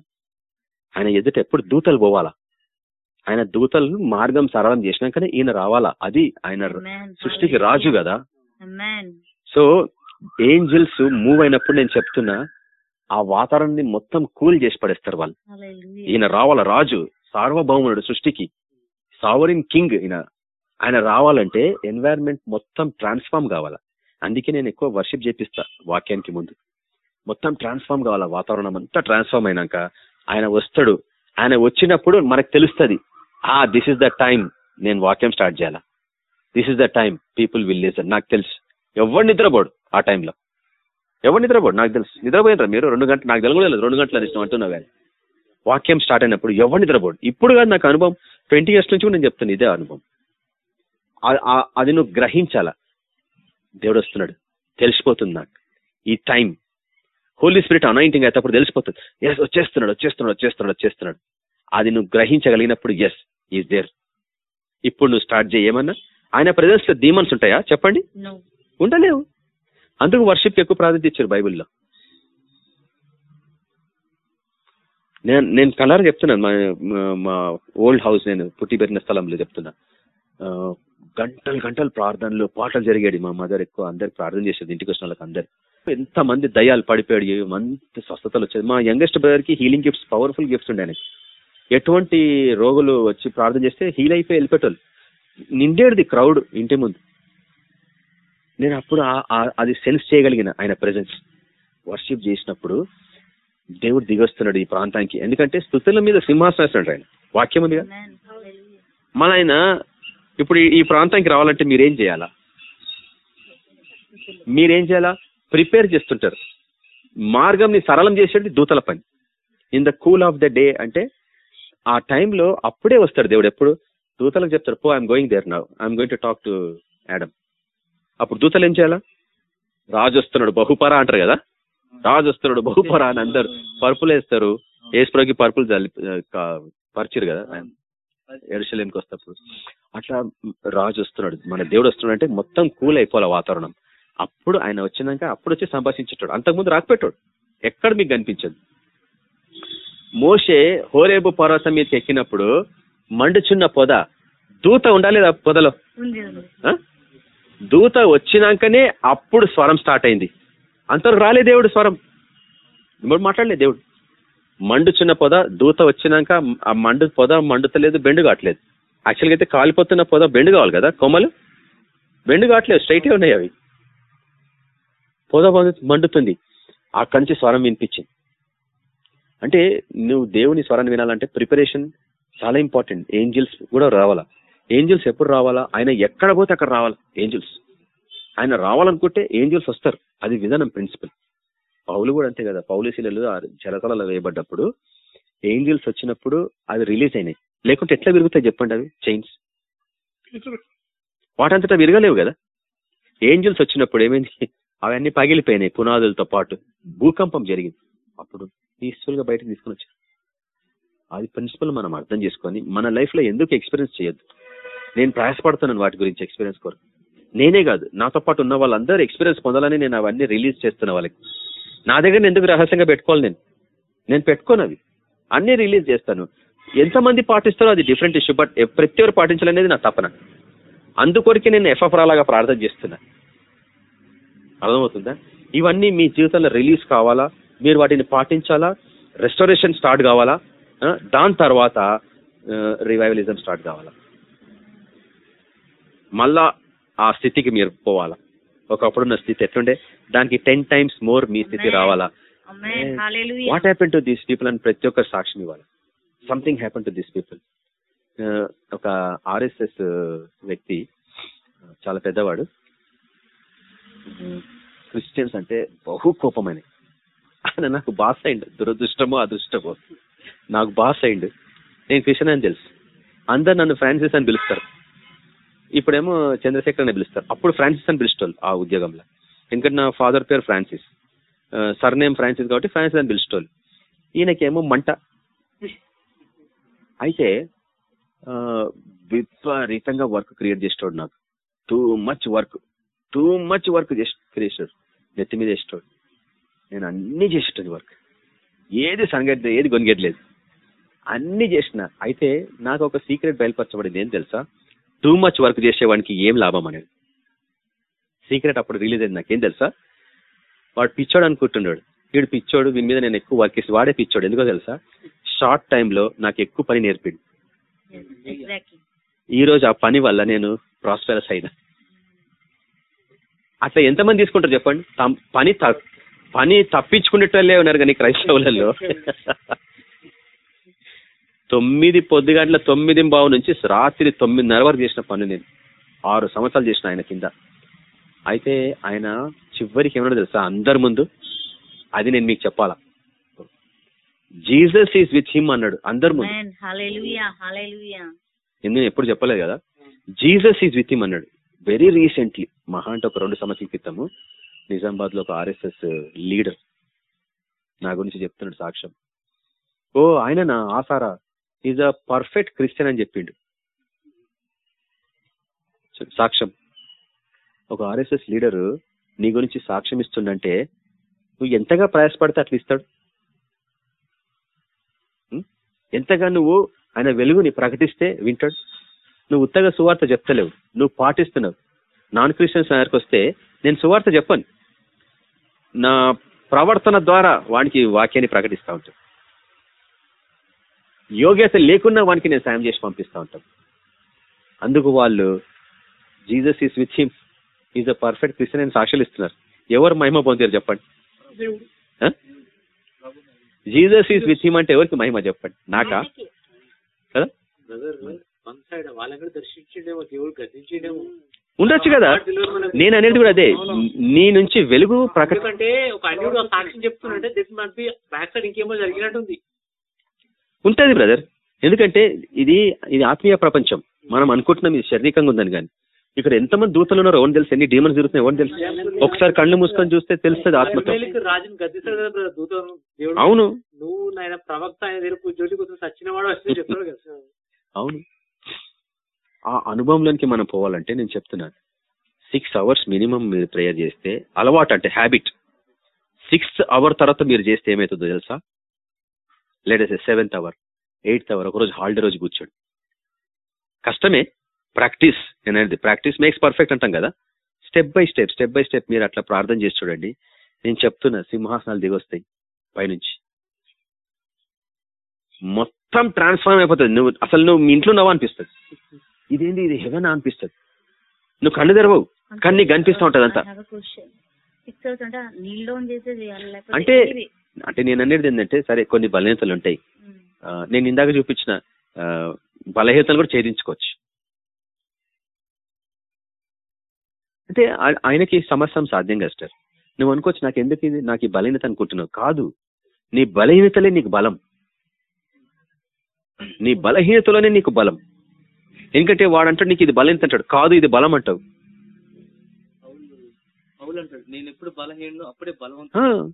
Speaker 1: ఆయన ఎదుట ఎప్పుడు దూతలు పోవాలా? ఆయన దూతలు మార్గం సరళం చేసినాకనే ఈయన రావాలా? అది ఆయన. సృష్టికి రాజు కదా. సో ఏంజల్స్ మూవ్ అయినప్పుడు నేను చెప్తున్నా ఆ వాతావరణాన్ని మొత్తం కూల్ చేసి పడేస్తారు వాళ్ళు. ఈయన రావాల రాజు సార్వభౌముడు సృష్టికి సావరిన్ కింగ్ ఈయన. ఆయన రావాలంటే ఎన్వైరన్మెంట్ మొత్తం ట్రాన్స్ఫార్మ్ కావాలా. అందుకే నేను ఎక్కువ వర్షిప్ చేపిస్తా వాక్యానికి ముందు. మొత్తం ట్రాన్స్ఫార్మ్ కావాలా వాతావరణం అంతా ట్రాన్స్ఫార్మ్ అయినాక ఆయన వస్తాడు. ఆయన వచ్చినప్పుడు మనకు తెలుస్తుంది ఆ దిస్ ఇస్ ద టైం నేను వాక్యం స్టార్ట్ చేయాలా. This is the time people will listen నాకు తెలుసు. ఎవరు నిద్రపోడు ఆ టైంలో ఎవరు నిద్రపోడు నాకు తెలుసు. నిద్రపోయినరా మీరు? రెండు గంటలు నాకు తెలుగు రెండు గంటల ఇష్టం అంటున్నావు కానీ. వాక్యం స్టార్ట్ అయినప్పుడు ఎవరు నిద్రపోడు ఇప్పుడు కాదు నాకు అనుభవం. ట్వంటీ ఇయర్స్ నుంచి కూడా నేను చెప్తాను ఇదే అనుభవం. అది నువ్వు గ్రహించాలా? దేవుడు వస్తున్నాడు. తెలిసిపోతుంది నాకు. ఈ టైం. హోలీ స్పిరిట్ అనాయింటింగ్ అయితే అప్పుడు తెలిసిపోతుంది. ఎస్ వచ్చేస్తున్నాడు వచ్చేస్తున్నాడు వచ్చేస్తున్నాడు వచ్చేస్తున్నాడు. అది నువ్వు గ్రహించగలిగినప్పుడు ఎస్ ఈజ్ దేర్ ఇప్పుడు నువ్వు స్టార్ట్ చేయి ఏమన్నా ఆయన ప్రజెన్స్లో డీమన్స్ ఉంటాయా? చెప్పండి. ఉండలేవు. అందుకు వర్షిప్ ఎక్కువ ప్రాధాన్యత ఇచ్చారు బైబిల్లో. నేను నేను కలర్ చెప్తున్నాను మా మా- ఓల్డ్ హౌస్ నేను పుట్టి పెరిగిన స్థలంలో చెప్తున్నా. గంటలు గంటలు ప్రార్థనలు పాటలు జరిగాడు మా మదర్ ఎక్కువ అందరికి ప్రార్థన చేసేది ఇంటికి వచ్చిన వాళ్ళకి అందరు ఎంత మంది దయాలు పడిపోయాడు మంచి స్వస్థతలు వచ్చేది. మా యంగెస్ట్ బ్రదర్కి హీలింగ్ గిఫ్ట్స్ పవర్ఫుల్ గిఫ్ట్స్ ఉండే ఎటువంటి రోగులు వచ్చి ప్రార్థన చేస్తే హీల్ అయిపోయి వెళ్ళిపెట్టాలి నిండేది క్రౌడ్ ఇంటి ముందు. నేను అప్పుడు అది సెన్స్ చేయగలిగిన ఆయన ప్రెజెన్స్ వర్షిప్ చేసినప్పుడు దేవుడు దిగొస్తున్నాడు ఈ ప్రాంతానికి. ఎందుకంటే స్థుతుల మీద సింహాసనం ఆయన. వాక్యం ఉందిగా. మన ఆయన ఇప్పుడు ఈ- ప్రాంతానికి రావాలంటే మీరేం చేయాలా? మీరేం చేయాలా? ప్రిపేర్ చేస్తుంటారు. మార్గంని సరళం చేసేది దూతల పని. In the cool of the day అంటే ఆ టైంలో అప్పుడే వస్తాడు దేవుడు ఎప్పుడు? దూతలకు చెప్తారు పో I'm going there now I'm going to talk to Adam అప్పుడు దూతలు ఏం చేయాలా? రాజు వస్తున్నాడు బహుపరా అంటారు కదా? రాజు వస్తున్నాడు బహుపరా అని అందరు పరుపులు వేస్తారు ఏసుప్రోకి పరుపులు పరిచిరు కదా? ఎరుసలేంకి వస్తప్పుడు. అట్లా రాజు వస్తున్నాడు మన దేవుడు వస్తున్నాడు అంటే మొత్తం కూల్ అయిపోవాలి వాతావరణం. అప్పుడు ఆయన వచ్చినాక అప్పుడు వచ్చి సంభాషించేటాడు. అంతకుముందు రాకపోయాడు ఎక్కడ మీకు కనిపించదు. మోషే హోరేబు పర్వతం మీదకి ఎక్కినప్పుడు మండుచున్న పొద దూత ఉండాలి ఆ పొదలో? దూత వచ్చినాకనే అప్పుడు స్వరం స్టార్ట్ అయింది. అంతవరకు రాలే దేవుడు స్వరం. ఇప్పుడు మాట్లాడలే దేవుడు. మండుచున్న పొద దూత వచ్చినాక ఆ మండు పొద మండుతలేదు బెండు కావట్లేదు. యాక్చువల్గా అయితే కాలిపోతున్న పొద బెండు కావాలి కదా కొమ్మలు? బెండు కావట్లేదు స్ట్రైట్గా ఉన్నాయి అవి. పొద మండుతుంది. అక్కడి నుంచి స్వరం వినిపించింది. అంటే నువ్వు దేవుని స్వరాన్ని వినాలంటే ప్రిపరేషన్ చాలా ఇంపార్టెంట్ ఏంజిల్స్ కూడా రావాలా? ఏంజిల్స్ ఎప్పుడు రావాలా? ఆయన ఎక్కడ పోతే అక్కడ రావాలా ఏంజిల్స్. ఆయన రావాలనుకుంటే ఏంజిల్స్ వస్తారు. అది విధానం ప్రిన్సిపల్. పౌలు కూడా అంతే కదా. పౌలిశీలలు చెరతలలో వేయబడ్డప్పుడు ఏంజిల్స్ వచ్చినప్పుడు అవి రిలీజ్ అయినాయి. లేకుంటే ఎట్లా విరుగుతాయి చెప్పండి అవి? చైన్స్. వాటంతటా విరగలేవు కదా. ఏంజిల్స్ వచ్చినప్పుడు ఏమైంది? అవన్నీ పగిలిపోయినాయి పునాదులతో పాటు. భూకంపం జరిగింది. అప్పుడు పీస్ఫుల్గా బయటకు తీసుకుని వచ్చారు. అది ప్రిన్సిపల్ మనం అర్థం చేసుకొని మన లైఫ్లో ఎందుకు ఎక్స్పీరియన్స్ చేయొద్దు? నేను ప్రయాసపడుతున్నాను వాటి గురించి ఎక్స్పీరియన్స్ కొరకు. నేనే కాదు నాతో పాటు ఉన్న వాళ్ళందరూ ఎక్స్పీరియన్స్ పొందాలని నేను అవన్నీ రిలీజ్ చేస్తున్న వాళ్ళకి. నా దగ్గర ఎందుకు రహస్యంగా పెట్టుకోవాలి నేను? నేను పెట్టుకోను అవి అన్ని రిలీజ్ చేస్తాను. ఎంతమంది పాటిస్తారో అది డిఫరెంట్ ఇష్యూ బట్ ప్రతి ఒక్కరు పాటించాలనేది నా తపన. అందుకొరికి నేను ఎఫ్ఎఫ్రాలాగా ప్రార్థన చేస్తున్నా. అర్థమవుతుందా? ఇవన్నీ మీ జీవితంలో రిలీజ్ కావాలా? మీరు వాటిని పాటించాలా? రెస్టోరేషన్ స్టార్ట్ కావాలా? దాని తర్వాత రివైవలిజం స్టార్ట్ కావాలా? మళ్ళా ఆ స్థితికి మీరు పోవాలా? ఒకప్పుడున్న స్థితి ఎట్లుండే? దానికి టెన్ టైమ్స్ మోర్ మీ స్థితి. రావాలా. What happen to these people అని ప్రతి ఒక్కరు సాక్ష్యం ఇవ్వాలి. Something happen to these people ఒక ఆర్ఎస్ఎస్ వ్యక్తి చాలా పెద్దవాడు. క్రిస్టియన్స్ అంటే బహు కోపమైన ఆయన నాకు బాస్ అయిండు. దురదృష్టమో అదృష్టమో. నాకు బాస్ అయిండు. నేను క్రిస్టియన్ అని తెలుసు. అందరు నన్ను ఫ్రాన్సిస్ అని పిలుస్తారు. ఇప్పుడేమో చంద్రశేఖర్ అని పిలుస్తారు. అప్పుడు ఫ్రాన్సిస్ అని పిలుస్తారు ఆ ఉద్యోగంలో. ఎందుకంటే నా ఫాదర్ పేరు ఫ్రాన్సిస్. సర్ నేమ్ ఫ్రాన్సిస్ కాబట్టి ఫ్రాన్సిస్ అని పిలుస్తారు. ఈయనకేమో మంట. అయితే విపరీతంగా వర్క్ క్రియేట్ చేస్తాడు నాకు. Too much work too much work చేస్తాడు నెత్తి మీద చేస్తాడు నేను అన్ని చేసేటాను వర్క్ ఏది సంగతి ఏది కొనిగట్లేదు అన్ని చేసిన. అయితే నాకు ఒక సీక్రెట్ బయలుపరచబడింది. ఏం తెలుసా? టూ మచ్ వర్క్ చేసేవాడికి ఏం లాభం అనేది? సీక్రెట్ అప్పుడు రిలీజ్ అయింది నాకేం తెలుసా? వాడు పిచ్చోడు అనుకుంటున్నాడు. వీడు పిచ్చోడు వీని మీద నేను ఎక్కువ వర్క్ చేసి వాడే పిచ్చోడు. ఎందుకో తెలుసా? షార్ట్ టైంలో నాకు ఎక్కువ పని నేర్పిండు. ఈ రోజు ఆ పని వల్ల నేను ప్రాస్పెరస్ అయినా. అట్లా ఎంతమంది తీసుకుంటారు చెప్పండి? పని పని తప్పించుకునేటోళ్ళే ఉన్నారు కానీ క్రైస్తవులలో. తొమ్మిది పొద్దు గంటల తొమ్మిది బావు నుంచి రాత్రి తొమ్మిదిన్నర వరకు చేసిన పని నేను. ఆరు సంవత్సరాలు చేసిన ఆయన కింద. అయితే ఆయన చివరికి ఏమన్నా తెలుసా? అందరి ముందు అది నేను మీకు చెప్పాలా? జీసస్ ఈజ్ విత్ హిమ్ అన్నాడు అందరి ముందు. నేను ఎప్పుడు చెప్పలేదు కదా? జీసస్ ఈజ్ విత్ హిమ్ అన్నాడు. వెరీ రీసెంట్లీ మహా అంటే ఒక రెండు సంవత్సరాల క్రితము నిజామాబాద్లో ఒక ఆర్ఎస్ఎస్ లీడర్ నా గురించి చెప్తున్నాడు సాక్ష్యం. ఓ ఆయన నా ఆసారా? ఈజ్ అ పర్ఫెక్ట్ క్రిస్టియన్ అని చెప్పిండు. సాక్ష్యం. ఒక ఆర్ఎస్ఎస్ లీడర్ నీ గురించి సాక్ష్యం ఇస్తుండంటే నువ్వు ఎంతగా ప్రయాసపడితే అట్లా ఇస్తాడు? ఎంతగా నువ్వు ఆయన వెలుగుని ప్రకటిస్తే వింటాడు? నువ్వు ఉత్తగా సువార్త చెప్తలేవు. నువ్వు పాటిస్తున్నావు. నాన్ క్రిస్టియన్స్ దగ్గరికి వస్తే నేను సువార్త చెప్పను. నా ప్రవర్తన ద్వారా వానికి వాక్యాన్ని ప్రకటిస్తూ ఉంటాను యోగ్యత లేకున్నా వానికి నేను సాయం చేసి పంపిస్తూ ఉంటాను. అందుకు వాళ్ళు Jesus is with him. Is a perfect Christian అని సాక్షులు ఇస్తున్నారు. ఎవరు మహిమ పొందారు చెప్పండి. జీసస్ ఈజ్ విత్ హిమ్ అంటే ఎవరికి మహిమ చెప్పండి. నాకా? కదా?
Speaker 4: బ్రదర్ వన్ సైడ్ వాళ్ళని దర్శించిండేమో దేవుడు గర్జించిండేమో
Speaker 1: ఉండొచ్చు కదా? నేను అనేది కూడా అదే. నీ నుంచి వెలుగు ప్రకటి
Speaker 4: ఎందుకంటే ఒక అన్యుడు సాక్ష్యం మట్ బి బ్యాక్ సైడ్ ఇంకేమో జరిగినట్టుంది.
Speaker 1: ఉంటది బ్రదర్ ఎందుకంటే ఇది ఇది ఆత్మీయ ప్రపంచం. మనం అనుకుంటున్నాం ఇది శారీరకంగా ఉందని కానీ. ఇక్కడ ఎంతమంది దూతలు ఉన్నారో ఎవరు తెలుసు? ఎన్ని డీమన్స్ తిరుగుతున్నాయి ఎవరు తెలుసు? ఒకసారి కళ్ళు మూసుకొని చూస్తే తెలుస్తుంది ఆత్మతో
Speaker 4: దేవుడు.
Speaker 1: అవును. అవును. ఆ అనుభవంలోనికి మనం పోవాలంటే నేను చెప్తున్నాను. సిక్స్ అవర్స్ మినిమం మీరు ప్రేయర్ చేస్తే అలవాటు అంటే హ్యాబిట్ సిక్స్త్ అవర్ తర్వాత మీరు చేస్తే ఏమవుతుందో తెలుసా? Ladies seventh hour eighth hour ఒకరోజు హాలిడే రోజు కూర్చోండి. కష్టమే. ప్రాక్టీస్ అనేది ప్రాక్టీస్ మేక్స్ పర్ఫెక్ట్ అంటాం కదా. Step by step step by step మీరు అట్లా ప్రార్థన చేసి చూడండి. నేను చెప్తున్నా సింహాసనాలు దిగొస్తాయి పైనుంచి. మొత్తం ట్రాన్స్ఫార్మ్ అయిపోతుంది. నువ్వు అసలు నువ్వు మీ ఇంట్లో ఉన్నావా అనిపిస్తుంది. ఇదేంది ఇది హెవెన్ అనిపిస్తుంది. నువ్వు కళ్ళు తెరవవు. కానీ నీకు కనిపిస్తూ ఉంటది అంతా.
Speaker 2: అంటే
Speaker 1: అంటే నేను అనేది ఏంటంటే సరే కొన్ని బలహీనతలు ఉంటాయి. నేను ఇందాక చూపించిన బలహీనతలు కూడా ఛేదించుకోవచ్చు. అంటే ఆయనకి సమస్తం సాధ్యం కదా సార్ నువ్వు అనుకోవచ్చు నాకు ఎందుకు ఇది నాకు ఈ బలహీనత అనుకుంటున్నావు? కాదు. నీ బలహీనతలే నీకు బలం. నీ బలహీనతలోనే నీకు బలం. ఎందుకంటే వాడంటాడు నీకు ఇది బలహీనత అంటాడు. కాదు ఇది బలం అంటావు.
Speaker 5: నేను ఎప్పుడు అప్పుడే కొరియన్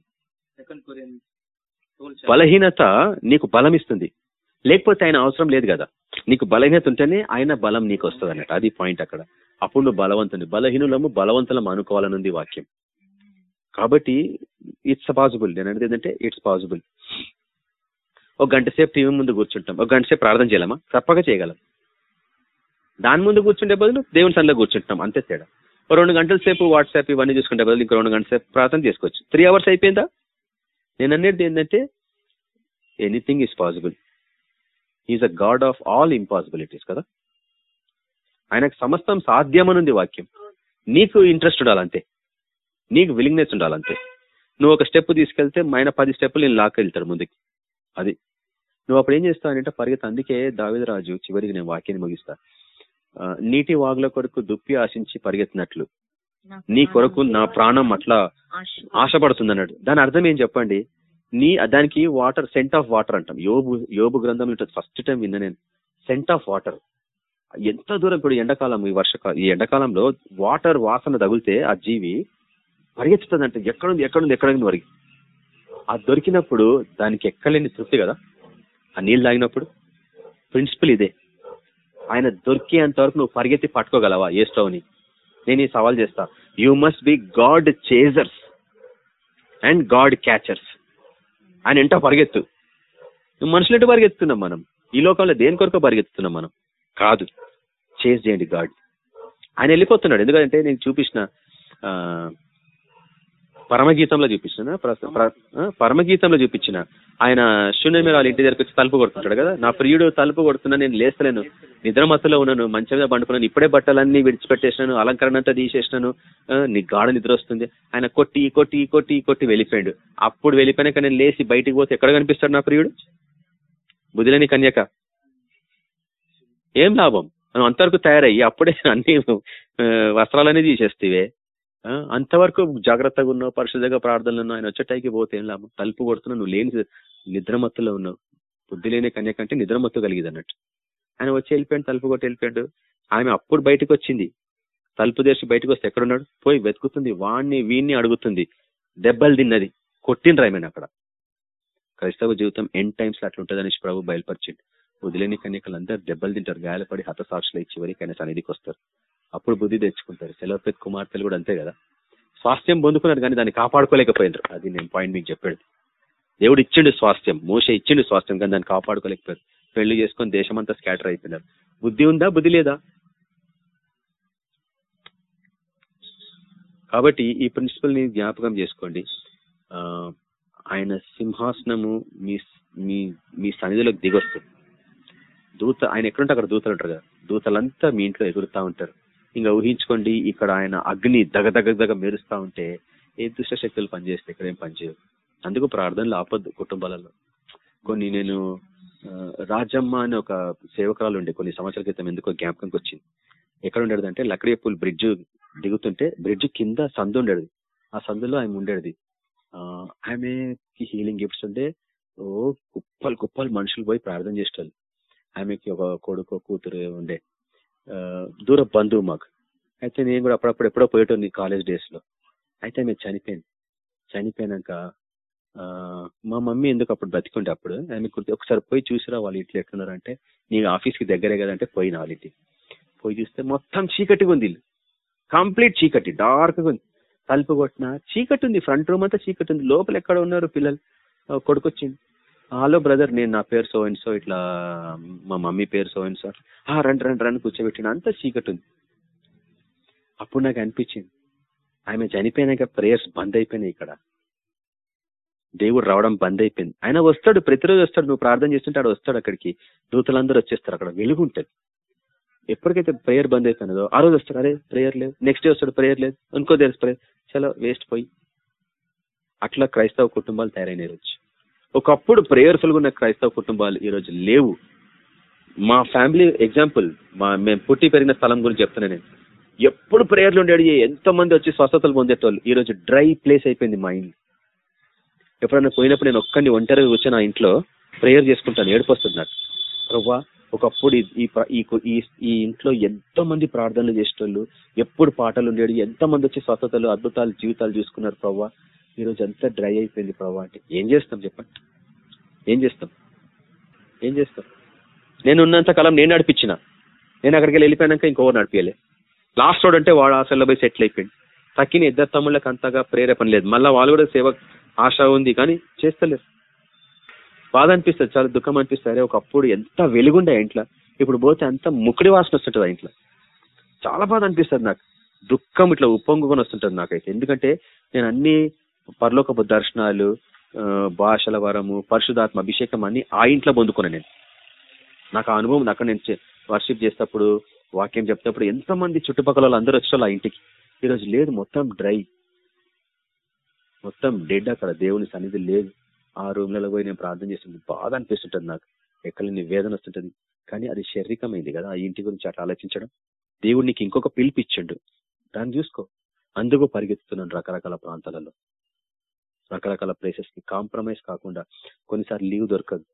Speaker 1: బలహీనత నీకు బలం ఇస్తుంది లేకపోతే ఆయన అవసరం లేదు కదా. నీకు బలహీనత ఉంటేనే ఆయన బలం నీకు వస్తుంది అన్నట్టు. అది పాయింట్ అక్కడ. అప్పుడు నువ్వు బలవంతుని బలహీనులము బలవంతులం అనుకోవాలనుంది వాక్యం. కాబట్టి ఇట్స్ పాసిబుల్ నేను అనేది ఏంటంటే ఇట్స్ పాసిబుల్ ఒక గంట సేపు టీవీ ముందు కూర్చుంటాం. ఒక గంట సేపు ప్రార్థన చేయలేమా? తప్పక చేయగలం. దాని ముందు కూర్చుంటే బదులు దేవుని సన్నిలో కూర్చుంటాం. అంతే తేడా. రెండు గంటల సేపు వాట్సాప్ ఇవన్నీ చూసుకుంటే బదులు ఇంకో రెండు గంటల సేపు ప్రార్థన చేసుకోవచ్చు. త్రీ అవర్స్ అయిపోయిందా? నేను అనేది ఏంటంటే anything is possible is a God of all impossibilities కదా? ఆయనకు సమస్తం సాధ్యమనుంది వాక్యం. నీకు ఇంట్రెస్ట్ ఉండాలంతే. నీకు విలింగ్నెస్ ఉండాలంతే. నువ్వు ఒక స్టెప్ తీసుకెళ్తే ఆయన పది స్టెప్పులు నేను లాక్కెళ్తాడు ముందుకి. అది. నువ్వు అప్పుడు ఏం చేస్తావు అంటే పరిగెత్త. అందుకే దావిదరాజు చివరికి నేను వాక్యాన్ని ముగిస్తా. నీటి వాగుల కొరకు దుప్పి ఆశించి పరిగెత్తినట్లు.
Speaker 2: నీ
Speaker 1: కొరకు నా ప్రాణం అట్లా ఆశపడుతుంది అన్నాడు దాని అర్థం ఏం చెప్పండి? నీ దానికి వాటర్ సెంట్ ఆఫ్ వాటర్ అంటాం. యోబు యోబు గ్రంథం ఫస్ట్ టైం విన్నా నేను. సెంట్ ఆఫ్ వాటర్ ఎంత దూరం ఇప్పుడు ఎండాకాలం ఈ వర్షకాలం ఈ ఎండాకాలంలో వాటర్ వాసన తగిలితే ఆ జీవి పరిగెత్తుతుంది అంటే ఎక్కడుంది ఎక్కడుంది ఎక్కడుంది వరకు? అది దొరికినప్పుడు దానికి ఎక్కలేని తృప్తి కదా? ఆ నీళ్ళు తాగినప్పుడు. ప్రిన్సిపల్ ఇదే. ఆయన దొరికేంత వరకు నువ్వు పరిగెత్తి పట్టుకోగలవా ఏ స్టవ్ని నేను ఈ సవాల్ చేస్తా. You must be God chasers and God catchers ఆయన ఎంటో పరిగెత్తు. మనుషులంటే పరిగెత్తుతున్నాం మనం. ఈ లోకంలో దేని కొరకు పరిగెత్తుతున్నాం మనం? కాదు. చేజ్ చేయండి గాడ్ ఆయన వెళ్ళిపోతున్నాడు. ఎందుకంటే నేను చూపించిన పరమగీతంలో చూపించిన పరమగీతంలో చూపించిన. ఆయన శూన్య మీద వాళ్ళ ఇంటి దగ్గరికి వచ్చి తలుపు కొడుతుంటాడు కదా? నా ప్రియుడు తలుపు కొడుతున్నా నేను లేస్తలేను. నిద్రమత్తులో ఉన్నాను మంచం మీద పండుకున్నాను ఇప్పుడే బట్టలన్నీ విడిచిపెట్టేసినాను అలంకరణ అంతా తీసేసినాను నీ గాఢ నిద్ర వస్తుంది. ఆయన కొట్టి కొట్టి కొట్టి కొట్టి వెళ్ళిపోయాడు. అప్పుడు వెళ్ళిపోయాక నేను లేచి బయటికి పోతే ఎక్కడ కనిపిస్తాడు నా ప్రియుడు? బుదిలేని కన్యక. ఏం లాభం? మనం అంతవరకు తయారయ్యి అప్పుడే అన్ని వస్త్రాలన్నీ తీసేస్తేవే. ఆ, అంతవరకు జాగ్రత్తగా ఉన్నావు పరిశుద్ధంగా ప్రార్థనలు ఉన్నావు ఆయన వచ్చేటైకి పోతే ఏం లాభం? తలుపు కొడుతున్నావు నువ్వు లేని నిద్రమత్తులో ఉన్నావు. బుద్ధి లేని కన్యకంటే నిద్రమత్తు కలిగింది అన్నట్టు. ఆయన వచ్చి వెళ్ళిపోయాడు తలుపు కొట్టి వెళ్ళిపోయాడు. ఆమె అప్పుడు బయటకు వచ్చింది. తలుపు తెరిచి బయటకు వస్తే ఎక్కడున్నాడు? పోయి వెతుకుతుంది వాణ్ణి వీణ్ణి అడుగుతుంది. దెబ్బలు తిన్నది. కొట్టిండ్రు ఆమెను అక్కడ. క్రైస్తవ జీవితం ఎన్ టైమ్స్ అట్లా ఉంటుందని ప్రభు బయలుపరిచిండు. వదిలేని కన్యకలు అందరు దెబ్బలు తింటారు గాయాలపడి హతసాక్షులు ఇచ్చి వరకు ఆయన సన్నిధికి వస్తారు. అప్పుడు బుద్ధి తెచ్చుకుంటారు. సెలవుపేత్ కుమార్తెలు కూడా అంతే కదా. స్వాస్థ్యం పొందుకున్నారు కానీ దాన్ని కాపాడుకోలేకపోయినారు. అది నేను పాయింట్ మీకు చెప్పాడు దేవుడు ఇచ్చిండు స్వాస్థ్యం. మోస ఇచ్చిండు స్వాస్థ్యం కానీ దాన్ని కాపాడుకోలేకపోయారు. పెళ్ళి చేసుకొని దేశమంతా స్కాటర్ అయిపోయినారు. బుద్ధి ఉందా? బుద్ధి లేదా? కాబట్టి ఈ ప్రిన్సిపల్ని జ్ఞాపకం చేసుకోండి. ఆ, ఆయన సింహాసనము మీ మీ మీ సన్నిధిలోకి దిగొస్తుంది. దూత ఆయన ఎక్కడుంటే అక్కడ దూతలు ఉంటారు కదా. దూతలంతా మీ ఇంట్లో ఎగురుతా ఉంటారు. ఇంకా ఊహించుకోండి ఇక్కడ ఆయన అగ్ని దగ దగ దగ మెరుస్తా ఉంటే ఏ దుష్ట శక్తులు పనిచేస్తే ఇక్కడ ఏం పనిచేయవు. అందుకు ప్రార్థనలు ఆపద్దు కుటుంబాలలో. కొన్ని నేను రాజమ్మ అని ఒక సేవకురాలు ఉండే కొన్ని సంవత్సరాల క్రితం ఎందుకో జ్ఞాపకంకి వచ్చింది. ఎక్కడ ఉండేది అంటే లక్కడియపూల్ బ్రిడ్జ్ దిగుతుంటే బ్రిడ్జ్ కింద సందు ఉండేది ఆ సందులో ఆమె ఉండేది ఆమెకి హీలింగ్ గిఫ్ట్స్ ఉంటే ఓ కుప్పలు కుప్పలు మనుషులు పోయి ప్రార్థన చేసేవాళ్ళు ఆమెకి ఒక కొడుకు కూతురు ఉండే. దూర బంధువు మాకు. అయితే నేను కూడా అప్పుడప్పుడు ఎప్పుడో పోయేటోని కాలేజ్ డేస్లో. అయితే ఆమె చనిపోయింది చనిపోయినాక మా మమ్మీ ఎందుకు అప్పుడు బతికుండే అప్పుడు? ఆమె గుర్తు ఒకసారి పోయి చూసిరా వాళ్ళు ఇట్లా ఎట్లున్నారు అంటే నీ ఆఫీస్కి దగ్గరే కదంటే పోయిన వాళ్ళ ఇంటికి. పోయి చూస్తే మొత్తం చీకటిగా ఉంది కంప్లీట్ చీకటి డార్క్గా ఉంది. తలుపు కొట్టిన చీకటి ఉంది ఫ్రంట్ రూమ్ అంతా చీకటి ఉంది. లోపల ఎక్కడ ఉన్నారు పిల్లలు? కొడుకొచ్చింది హలో బ్రదర్ నేను నా పేరు సో అండ్ సో ఇట్లా మా మమ్మీ పేరు సో అండ్ సో ఆ రండి రండి రండి కూర్చోబెట్టిన. అంత చీకటి ఉంది. అప్పుడు నాకు అనిపించింది. ఆమె చనిపోయినాక ప్రేయర్స్ బంద్ అయిపోయినాయి ఇక్కడ. దేవుడు రావడం బంద్ అయిపోయింది. ఆయన వస్తాడు ప్రతిరోజు వస్తాడు నువ్వు ప్రార్థన చేస్తుంటే ఆడు వస్తాడు అక్కడికి. దూతలందరూ వచ్చేస్తారు అక్కడ వెలుగు ఉంటుంది ఎప్పటికైతే ప్రేయర్ బంద్ అయిపోయినదో ఆ రోజు వస్తాడు. అరే ప్రేయర్ లేదు. నెక్స్ట్ డే వస్తాడు ప్రేయర్ లేదు. అనుకో తెలుసు ప్రేయర్ చలో వేస్ట్ పోయి. అట్లా క్రైస్తవ కుటుంబాలు తయారైన రోజు ఒకప్పుడు ప్రేయర్ఫుల్గా ఉన్న క్రైస్తవ కుటుంబాలు ఈ రోజు లేవు. మా ఫ్యామిలీ ఎగ్జాంపుల్ మా మేము పుట్టి పెరిగిన స్థలం గురించి చెప్తున్నా నేను. ఎప్పుడు ప్రేయర్లు ఉండేది ఎంతో మంది వచ్చి స్వస్థతలు పొందేటోళ్ళు? ఈరోజు డ్రై ప్లేస్ అయిపోయింది మా ఇల్లు. ఎప్పుడన్నా పోయినప్పుడు నేను ఒక్కడిని ఒంటరిగా కూర్చొని ఆ ఇంట్లో ప్రేయర్ చేసుకుంటాను. ఏడుపు నాకు. ప్రభా ఒకప్పుడు ఈ- ఈ ఇంట్లో ఎంతో మంది ప్రార్థనలు చేసేటోళ్ళు? ఎప్పుడు పాటలు ఉండేవి? ఎంతో మంది వచ్చి స్వస్థతలు అద్భుతాలు జీవితాలు చూసుకున్నారు ప్రభా? ఈ రోజు అంతా డ్రై అయిపోయింది ప్రభా అంటే ఏం చేస్తాం చెప్పండి? ఏం చేస్తాం? ఏం చేస్తాం? నేను ఉన్నంత కాలం నేను నడిపించిన. నేను అక్కడికి వెళ్ళి వెళ్ళిపోయాక ఇంకోరు నడిపించలే లాస్ట్ రోడ్ అంటే వాడు ఆశల్లో పోయి సెటిల్ అయిపోయింది తక్కిన ఇద్దరు తమ్ముళ్ళకి అంతగా ప్రేరేపణ లేదు. మళ్ళీ వాళ్ళు కూడా సేవ ఆశ ఉంది కానీ చేస్తలేరు. బాధ అనిపిస్తుంది చాలా దుఃఖం అనిపిస్తుంది. అరే ఒకప్పుడు ఎంత వెలుగుండే ఇంట్లో. ఇప్పుడు పోతే అంత ముక్కుడి వాసన వస్తుంటుంది ఇంట్లో. చాలా బాధ అనిపిస్తుంది నాకు. దుఃఖం ఇట్లా ఉప్పొంగుకొని వస్తుంటుంది నాకైతే. ఎందుకంటే నేను అన్ని పరలోకపు దర్శనాలు భాషల వరము పరిశుధాత్మ అభిషేకం అన్ని ఆ ఇంట్లో పొందుకున్నాను నేను. నాకు ఆ అనుభవం అక్కడ నేను వర్షిప్ చేసేటప్పుడు వాక్యం చెప్తేప్పుడు ఎంతమంది చుట్టుపక్కల వాళ్ళు అందరూ వచ్చేవాళ్ళు ఆ ఇంటికి. ఈరోజు లేదు మొత్తం డ్రై. మొత్తం డెడ్ అక్కడ దేవుని సన్నిధి లేదు. ఆ రూమ్లలో పోయి నేను ప్రార్థన చేస్తుంది బాధ అనిపిస్తుంటుంది నాకు. ఎక్కడ నీ వేదన వస్తుంటుంది. కానీ అది శారీరకమైంది కదా ఆ ఇంటి గురించి అట్లా ఆలోచించడం. దేవుడు నీకు ఇంకొక పిలుపు దాన్ని చూసుకో. అందుకు పరిగెత్తుతున్నాను రకరకాల ప్రాంతాలలో. రకరకాల ప్లేసెస్కి కాంప్రమైజ్ కాకుండా కొన్నిసార్లు లీవ్ దొరకదు.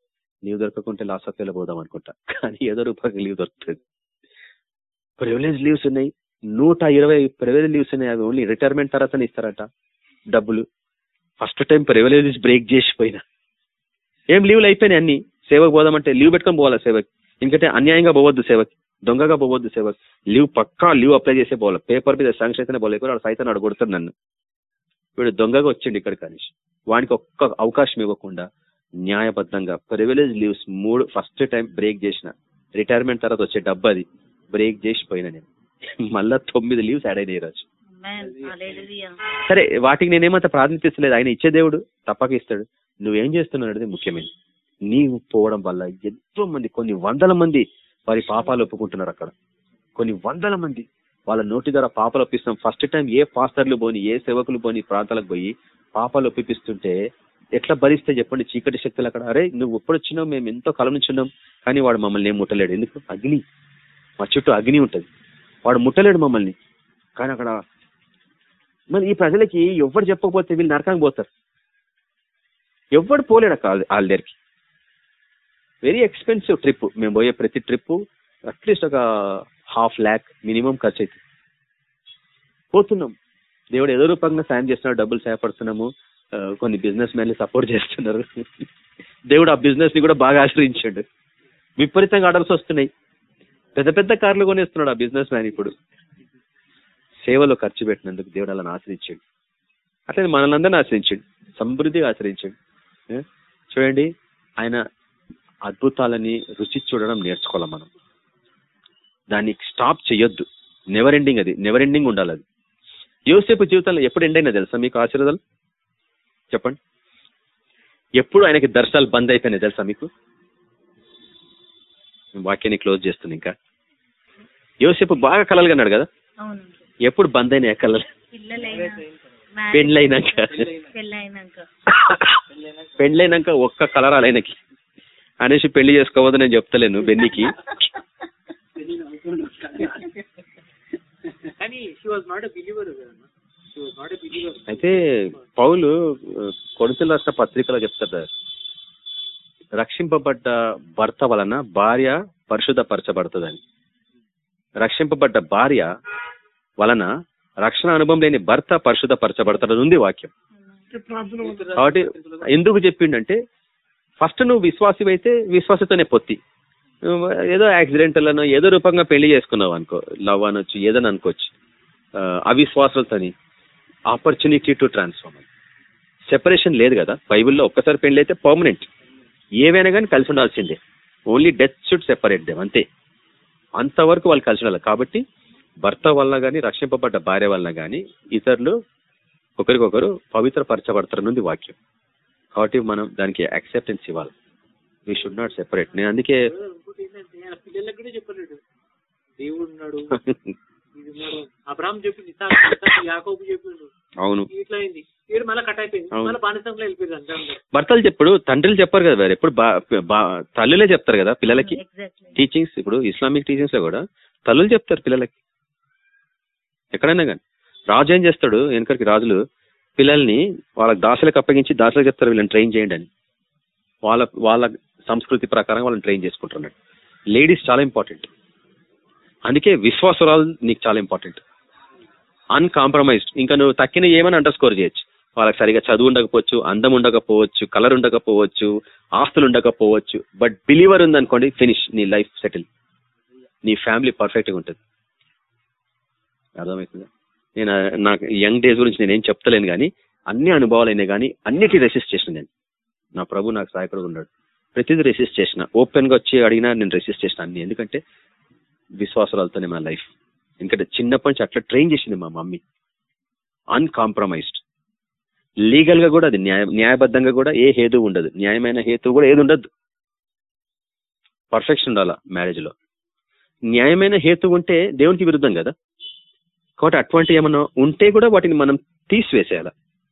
Speaker 1: లీవ్ దొరకకుంటే లాస్ ఆఫ్ పోదాం అనుకుంటా. కానీ ఏదో రూపాయకి లీవ్ దొరుకుతుంది. ప్రివిలేజ్ లీవ్స్ ఉన్నాయి. నూట ఇరవై ప్రివిలేజ్ లీవ్స్ ఉన్నాయి. అవి ఓన్లీ రిటైర్మెంట్ తర్వాతనే ఇస్తారట డబ్బులు. ఫస్ట్ టైం ప్రివిలేజెస్ బ్రేక్ చేసిపోయినా. ఏం లీవ్లు అయిపోయినాయి అన్ని? సేవకు పోదామంటే లీవ్ పెట్టుకొని పోవాలా సేవకి? ఎందుకంటే అన్యాయంగా పోవద్దు సేవకి. దొంగగా పోవద్దు సేవకి. లీవ్ పక్కా లీవ్ అప్లై చేసే పోవాలి. పేపర్ మీద శాంక్షన్ అయితేనే పోలేదు వాడు సైతం నాడు నన్ను. వీడు దొంగగా వచ్చిండు ఇక్కడ కానీ వానికి ఒక్క అవకాశం ఇవ్వకుండా న్యాయబద్ధంగా ప్రివిలేజ్ లీవ్స్ మూడు ఫస్ట్ టైం బ్రేక్ చేసిన. రిటైర్మెంట్ తర్వాత వచ్చే డబ్బు అది. బ్రేక్ చేసి పోయినా నేను. మళ్ళా తొమ్మిది లీవ్స్ యాడ్ అయినాయి రోజు. సరే వాటికి నేనేమంత ప్రాధాన్యత ఇస్తలేదు. ఆయన ఇచ్చే దేవుడు తప్పక ఇస్తాడు. నువ్వేం చేస్తున్నావు అనేది ముఖ్యమైనది. నీవు పోవడం వల్ల ఎంతో మంది కొన్ని వందల మంది వారి పాపాలు ఒప్పుకుంటున్నారు అక్కడ. కొన్ని వందల మంది వాళ్ళ నోటి ద్వారా పాపాలు ఒప్పిస్తాం. ఫస్ట్ టైం ఏ పాస్టర్లు పోని ఏ సేవకులు పోని ప్రాంతాలకు పోయి పాపాలు ఒప్పిస్తుంటే ఎట్లా భరిస్తే చెప్పండి? చీకటి శక్తులు అక్కడ. అరే నువ్వు ఎప్పుడు వచ్చినావు మేము ఎంతో కలం నుంచి ఉన్నాం. కానీ వాడు మమ్మల్ని ఏం ముట్టలేడు. ఎందుకు? అగ్ని. మా చుట్టూ అగ్ని ఉంటుంది. వాడు ముట్టలేడు మమ్మల్ని. కానీ అక్కడ మరి ఈ ప్రజలకి ఎవరు చెప్పకపోతే వీళ్ళు నరకానికి పోతారు. ఎవడు పోలేడు అక్క వాళ్ళ దగ్గరికి. వెరీ ఎక్స్పెన్సివ్ ట్రిప్ మేము పోయే ప్రతి ట్రిప్ అట్లీస్ట్ ఒక హాఫ్ ల్యాక్ మినిమం ఖర్చు అవుతుంది పోతున్నాం. దేవుడు ఏదో రూపంగా సాయం చేస్తున్నాడు డబ్బులు సహాయపడుతున్నాము కొన్ని బిజినెస్ మ్యాన్లు సపోర్ట్ చేస్తున్నారు. దేవుడు ఆ బిజినెస్ని కూడా బాగా ఆశ్రయించాడు. విపరీతంగా ఆర్డర్స్ వస్తున్నాయి. పెద్ద పెద్ద కార్లు కొనేస్తున్నాడు ఆ బిజినెస్ మ్యాన్ ఇప్పుడు. సేవలో ఖర్చు పెట్టినందుకు దేవుడు అలా ఆశ్రయించాడు. అట్లనే మనల్ని ఆశ్రయించాడు. సమృద్ధిగా ఆశ్రయించాడు. చూడండి ఆయన అద్భుతాలని రుచి చూడడం నేర్చుకోవాలి మనం. దాన్ని స్టాప్ చేయొద్దు. నెవర్ ఎండింగ్ అది. నెవర్ ఎండింగ్ ఉండాలి అది. యోసేపు జీవితంలో ఎప్పుడు ఎండ్ అయినా తెలుసా మీకు ఆశీర్వాదాలు? చెప్పండి. ఎప్పుడు ఆయనకి దర్శనాలు బంద్ అయిపోయినాయి తెలుసా మీకు? వాక్యాన్ని క్లోజ్ చేస్తుంది ఇంకా. యోసేపు బాగా కలలు కన్నాడు కదా?
Speaker 2: అవును
Speaker 1: ఎప్పుడు బంద్ అయినాయి ఆ కలలు పెళ్ళైనాక.
Speaker 2: పెళ్ళైనాక
Speaker 1: ఒక్క కలరాలు ఆయనకి. అనేసి పెళ్ళి చేసుకోవద్దు నేను చెప్తలేను బెన్నికి.
Speaker 4: కానీ she was not a believer కదమ్మా she was not a believer
Speaker 1: అయితే పౌలు కొడుకులు రాసిన పత్రికలో చెప్తారు రక్షింపబడ్డ భర్త వలన భార్య పరిశుద్ధపరచబడుతుందని. రక్షింపబడ్డ భార్య వలన రక్షణ అనుభవం లేని భర్త పరిశుద్ధపరచబడతాడని ఉంది వాక్యం. కాబట్టి ఎందుకు చెప్పిండంటే ఫస్ట్ నువ్వు విశ్వాసి అయితే విశ్వాసతోనే పొత్తి. ఏదో యాక్సిడెంట్లను ఏదో రూపంగా పెళ్ళి చేసుకున్నావు అనుకో. లవ్ అనొచ్చు ఏదని అనుకోవచ్చు. అవిశ్వాసతని అవిశ్వాసాలతోని ఆపర్చునిటీ టు ట్రాన్స్ఫార్మ్ సెపరేషన్ లేదు కదా. బైబిల్లో ఒక్కసారి పెళ్ళి అయితే పర్మనెంట్ ఏవైనా కానీ కలిసి ఉండాల్సిందే. Only death should separate them అంతే. అంతవరకు వాళ్ళు కలిసి ఉండాలి. కాబట్టి భర్త వల్ల కానీ రక్షింపబడ్డ భార్య వల్ల కానీ ఇతరులు ఒకరికొకరు పవిత్రపరచబడతారనుంది వాక్యం. కాబట్టి మనం దానికి యాక్సెప్టెన్స్ ఇవ్వాలి. వీ షుడ్ నాట్ సెపరేట్ నేను అందుకే
Speaker 4: ఇంకోటి ఏంటంటే ఆయన పిల్లలకు కూడా చెప్పలేడు. దేవుడు ఉన్నాడు. ఇది ఉన్నాడు. అబ్రాహం చెప్పింది ఇసాకు, ఇసాకు, యాకోబు చెప్పిండు.
Speaker 1: అవును.
Speaker 4: ఇట్లా అయింది. వీడు మళ్ళీ కట్ అయిపోయింది.
Speaker 1: అవును.
Speaker 4: మళ్ళీ బానిసంలో వెళ్ళిపోయింది అంతే అందరూ.
Speaker 1: భర్తలు చెప్పుడు తండ్రులు చెప్పారు కదా వేరే. ఎప్పుడు బా- బా- తల్లులే చెప్తారు కదా పిల్లలకి.
Speaker 2: ఎగ్జాక్ట్లీ
Speaker 1: టీచింగ్స్ ఇప్పుడు ఇస్లామిక్ టీచింగ్స్లో కూడా తల్లులు చెప్తారు పిల్లలకి. ఎక్కడైనా కానీ. రాజు ఏం చేస్తాడు? వెనకరికి రాజులు పిల్లల్ని వాళ్ళకి దాసులకు అప్పగించి దాసులకు చెప్తారు వీళ్ళని ట్రైన్ చేయండి అని. వాళ్ళ వాళ్ళ సంస్కృతి ప్రకారం వాళ్ళని ట్రైన్ చేసుకుంటున్నాడు. లేడీస్ చాలా ఇంపార్టెంట్ అందుకే విశ్వాసరాలు నీకు చాలా ఇంపార్టెంట్ అన్కాంప్రమైజ్డ్ ఇంకా నువ్వు తక్కిన ఏమైనా అండర్ స్కోర్ చేయొచ్చు. వాళ్ళకి సరిగా చదువు ఉండకపోవచ్చు అందం ఉండకపోవచ్చు కలర్ ఉండకపోవచ్చు ఆస్తులు ఉండకపోవచ్చు. బట్ బిలీవర్ ఉందనుకోండి ఫినిష్ నీ లైఫ్ సెటిల్ నీ ఫ్యామిలీ పర్ఫెక్ట్గా ఉంటుంది. అర్థమవుతుందా? నేను నాకు యంగ్ డేస్ గురించి నేనేం చెప్తలేను కానీ అన్ని అనుభవాలు అయినా కానీ అన్నిటి రెసిస్ట్ చేసిన నేను. నా ప్రభు నాకు సహాయకుడు ఉన్నాడు. ప్రతిదీ రెసిస్ట్ చేసిన ఓపెన్గా వచ్చి అడిగినా నేను రెసిస్ట్ చేసిన అన్ని. ఎందుకంటే విశ్వాసాలతోనే మా లైఫ్ ఎందుకంటే చిన్నప్పటి నుంచి అట్లా ట్రైన్ చేసింది మా మమ్మీ. అన్కాంప్రమైజ్డ్ లీగల్గా కూడా అది న్యాయ న్యాయబద్ధంగా కూడా ఏ హేతు ఉండదు. న్యాయమైన హేతు కూడా ఏది ఉండదు. పర్ఫెక్షన్ ఉండాలా మ్యారేజ్లో. న్యాయమైన హేతు ఉంటే దేవునికి విరుద్ధం కదా. కాబట్టి అటువంటి ఏమన్నా ఉంటే కూడా వాటిని మనం తీసివేసేయాల.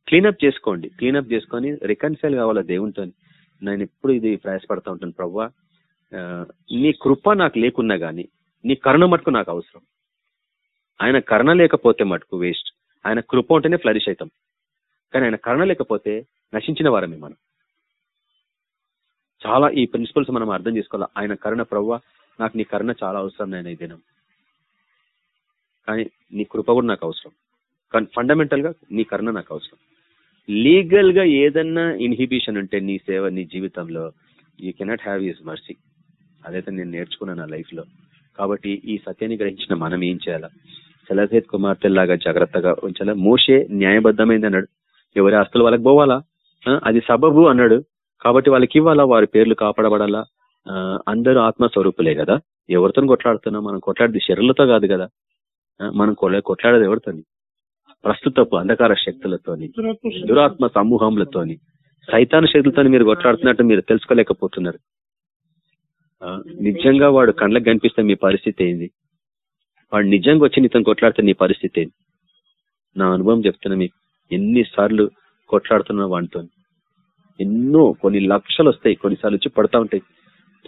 Speaker 1: క్లీనప్ చేసుకోండి. క్లీనప్ చేసుకొని రికన్సైల్ కావాలా దేవునితో నేను ఎప్పుడు ఇది ప్రయాసపడతా ఉంటాను ప్రవ్వా. నీ కృప నాకు లేకున్నా కానీ నీ కరుణ మటుకు నాకు అవసరం. ఆయన కరుణ లేకపోతే మటుకు వేస్ట్ ఆయన కృప ఉంటేనే ఫ్లరిష్ అవుతాం కానీ ఆయన కరుణ లేకపోతే నశించిన వారమే మనం. చాలా ఈ ప్రిన్సిపల్స్ మనం అర్థం చేసుకోవాలి? ఆయన కరుణ ప్రవ్వ నాకు నీ కరుణ చాలా అవసరం నేను ఈ దినం. కానీ నీ కృప కూడా నాకు అవసరం. కానీ ఫండమెంటల్గా నీ కరుణ నాకు అవసరం. లీగల్గా ఏదన్నా ఇన్హిబిషన్ ఉంటే నీ సేవ నీ జీవితంలో you cannot have use mercy అదైతే నేను నేర్చుకున్నాను నా లైఫ్లో కాబట్టి ఈ సత్యాన్ని గ్రహించిన మనం ఏం చేయాలా? సెలసేత్ కుమార్తెలాగా జాగ్రత్తగా ఉంచాలా? మోషే న్యాయబద్ధమైంది అన్నాడు. ఎవరి ఆస్తులు వాళ్ళకి పోవాలా? అది సబబు అన్నాడు. కాబట్టి వాళ్ళకి ఇవ్వాలా? వారి పేర్లు కాపాడబడాలా? ఆ, అందరూ ఆత్మస్వరూపులే కదా? ఎవరితో కొట్లాడుతున్నాం? మనం కొట్లాడేది శరీరతో కాదు కదా? మనం కొట్లాడేది ఎవరితోని? ప్రస్తుతపు అంధకార శక్తులతోని దురాత్మ సమూహములతోని సైతాన శక్తులతో మీరు కొట్లాడుతున్నట్టు మీరు తెలుసుకోలేకపోతున్నారు. నిజంగా వాడు కళ్ళకు కనిపిస్తే మీ పరిస్థితి ఏంది? వాడు నిజంగా వచ్చి నీతో కొట్లాడితే నీ పరిస్థితి ఏంది? నా అనుభవం చెప్తున్నా మీకు. ఎన్నిసార్లు కొట్లాడుతున్నా వాడితో ఎన్నో కొన్ని లక్షలు వస్తాయి కొన్నిసార్లు వచ్చి పడతా ఉంటాయి.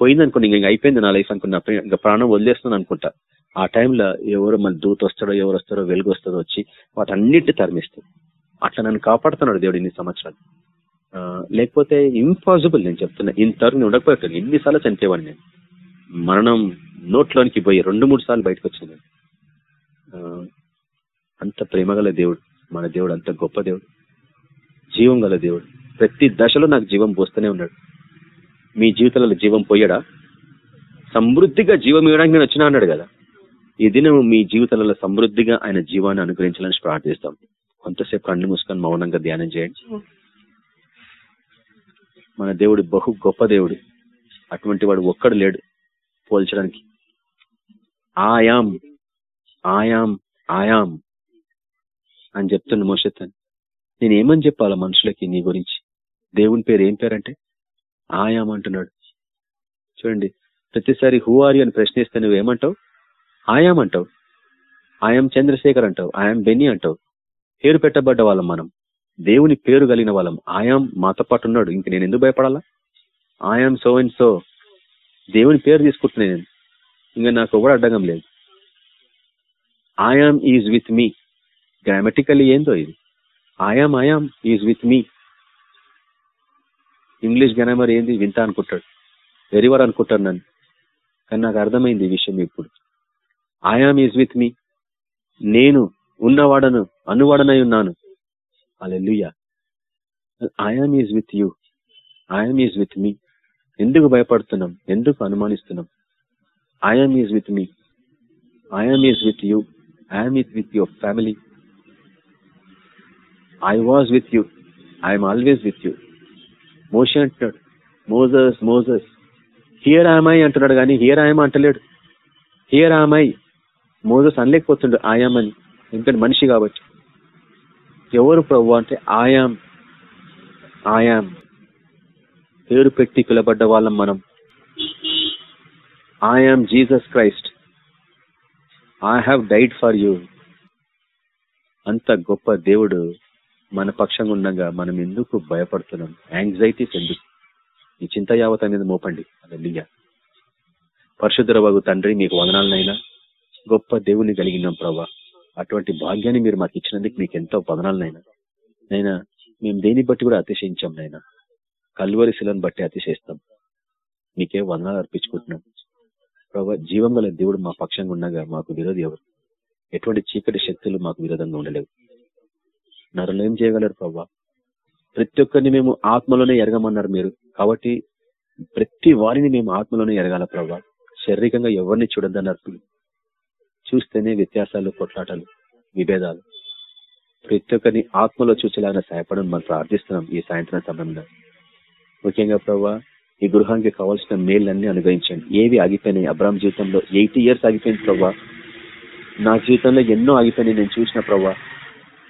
Speaker 1: పోయిందనుకోండి ఇంకా అయిపోయింది నా లైఫ్ అనుకున్నా. ఇంకా ప్రాణం వదిలేస్తున్నాను అనుకుంటా. ఆ టైంలో ఎవరు మన దూత వస్తాడో ఎవరు వస్తారో వెలుగు వస్తారో వచ్చి వాటన్నిటిని తరిమిస్తాయి అట్లా నన్ను కాపాడుతున్నాడు దేవుడు ఇన్ని సంవత్సరాలు. లేకపోతే ఇంపాసిబుల్ నేను చెప్తున్నా. ఇంతవరకు నేను ఉండకపోయాను ఎన్నిసార్లు చనిపోయేవాడిని నేను. మరణం నోట్లోనికి పోయి రెండు మూడు సార్లు బయటకు వచ్చింది అంత ప్రేమగల దేవుడు. మన దేవుడు అంత గొప్ప దేవుడు. జీవం గల దేవుడు. ప్రతి దశలో నాకు జీవం పోస్తూనే ఉన్నాడు. మీ జీవితాలలో జీవం పోయాడా? సమృద్ధిగా జీవం ఇవ్వడానికి నేను వచ్చినా అన్నాడు కదా. ఈ దినం మీ జీవితాలలో సమృద్ధిగా ఆయన జీవాన్ని అనుగ్రహించాలని ప్రార్థిస్తాం. కొంతసేపు కళ్ళు మూసుకొని మౌనంగా ధ్యానం చేయండి. మన దేవుడు బహు గొప్ప దేవుడు. అటువంటి వాడు ఒక్కడు లేడు పోల్చడానికి. ఆయాం ఆయాం ఆయాం అని చెప్తున్న మోషత్తని నేను ఏమని చెప్పాలా మనుషులకి నీ గురించి? దేవుని పేరు ఏం పేరంటే? ఆయాం అంటున్నాడు. చూడండి ప్రతిసారి హూ ఆర్ అని ప్రశ్నిస్తే నువ్వు ఏమంటావు ఆయాం అంటావు. ఆయాం చంద్రశేఖర్ అంటావు. ఆయాం బెన్నీ అంటావు. పేరు పెట్టబడ్డ వాళ్ళం మనం. దేవుని పేరు కలిగిన వాళ్ళం. ఆయాం మాతో పాటు ఉన్నాడు. ఇంక నేను ఎందుకు భయపడాలా? I am so and so దేవుని పేరు తీసుకుంటున్నా నేను. ఇంకా నాకు ఎవరు అడ్డగం లేదు. I am is with me grammatically ఏందో ఇది? I am I am is with me English grammar ఏంది? వింత అనుకుంటాడు. వెరివర్ అనుకుంటాడు నన్ను. కానీ నాకు అర్థమైంది ఈ విషయం ఇప్పుడు. ఐఆమ్ ఈజ్ విత్ మీ నేను ఉన్నవాడను అనువాడనై ఉన్నాను. అలెలుయ్య I am is with you I am is with me ఎందుకు భయపడుతున్నాం? ఎందుకు అనుమానిస్తున్నాం? I am is with me I am is with you I am is with your family I was with you I am always with you మోషే అంటున్నాడు Moses Moses here I అంటున్నాడు కానీ here I'm అంటలేడు. Here I Moses అనలేకపోతుండ్రు I am అని. ఎందుకంటే మనిషి కాబట్టి. ఎవరు ప్రభు అంటే ఆయాం ఆయాం పేరు పెట్టి పిలబడ్డ వాళ్ళం మనం. I am Jesus Christ. I have died for you అంత గొప్ప దేవుడు మన పక్షంగా ఉండగా మనం ఎందుకు భయపడుతున్నాం? యాంగ్జైటీస్ ఎందుకు? ఈ చింత యావత్ అనేది మోపండి. అదల్లియ పరిశుద్ధర వగు తండ్రి మీకు వదనాలనైనా గొప్ప దేవుని కలిగినాం ప్రభా. అటువంటి భాగ్యాన్ని మీరు మాకు ఇచ్చినందుకు మీకు ఎంతో పదనాలనైనా నైనా మేము దేని బట్టి కూడా అతిశయించాం నైనా కల్వరి శిలను బట్టి అతిశయిస్తాం. మీకే వందనాలు అర్పించుకుంటున్నాం. ప్రభా జీవం గల దేవుడు మా పక్షంగా ఉండగా మాకు విరోధి ఎవరు? ఎటువంటి చీకటి శక్తులు మాకు విరోధంగా ఉండలేవు. నరులు ఏం చేయగలరు ప్రభా. ప్రతి ఒక్కరిని మేము ఆత్మలోనే ఎరగమన్నారు మీరు. కాబట్టి ప్రతి వారిని మేము ఆత్మలోనే ఎరగాల ప్రభా. శారీరకంగా ఎవరిని చూడద్దన్నారు? చూస్తేనే వ్యత్యాసాలు కొట్లాటలు విభేదాలు. ప్రతి ఒక్కరిని ఆత్మలో చూసేలాగా సహాయపడడం మనం ప్రార్థిస్తున్నాం ఈ సాయంత్రం సమయంలో. ముఖ్యంగా ప్రభా ఈ గృహానికి కావాల్సిన మేళ్ళన్నీ అనుగ్రహించండి. ఏవి ఆగిపోయినాయి? అబ్రామ్ జీవితంలో ఎయిటీ ఇయర్స్ ఆగిపోయింది ప్రభా నా జీవితంలో ఎన్నో ఆగిపోయినాయి నేను చూసిన ప్రభా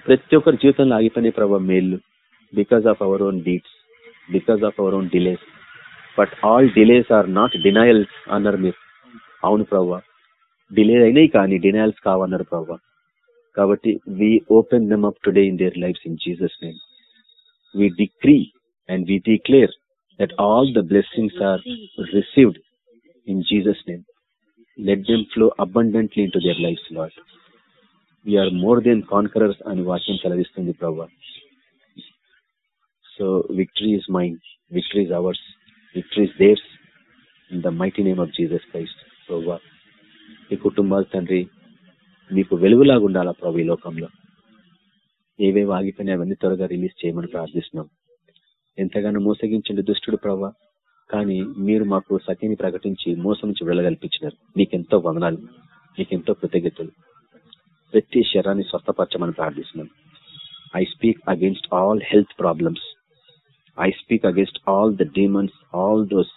Speaker 1: ప్రతి ఒక్కరి జీవితంలో ఆగిపోయినాయి ప్రభా మేళ్ళు. Because of our own deeds because of our own delays but all delays are not denials అన్నారు మీరు. అవును ప్రభా డిలే అయినాయి కానీ డినయల్స్ కావన్నారు ప్రభా. కాబట్టి we open them up today in their lifes in Jesus name we decree and we declare that all the blessings are received In Jesus' name. Let them flow abundantly into their lives, Lord. We are more than conquerors అని వాక్యం సెలవిస్తుంది ప్రభా. So victory is mine victory is ours victory is theirs in the mighty name of Jesus Christ ప్రభా. మీ కుటుంబాలు తండ్రి మీకు వెలుగులాగా ఉండాలా ప్రభు ఈ లోకంలో? ఏవేవి ఆగిపోయినా అవన్నీ త్వరగా రిలీజ్ చేయమని ప్రార్థిస్తున్నాం. ఎంతగానో మోసగించండి దుష్టుడు ప్రభా కానీ మీరు మాకు సత్యని ప్రకటించి మోసం నుంచి వెళ్ళగల్పించినారు నీకెంతో వందనాలు నీకెంతో కృతజ్ఞతలు. ప్రతి శరీరాన్ని స్వస్థపరచమని ప్రార్థిస్తున్నాం. I speak against all health problems I speak against all the demons all those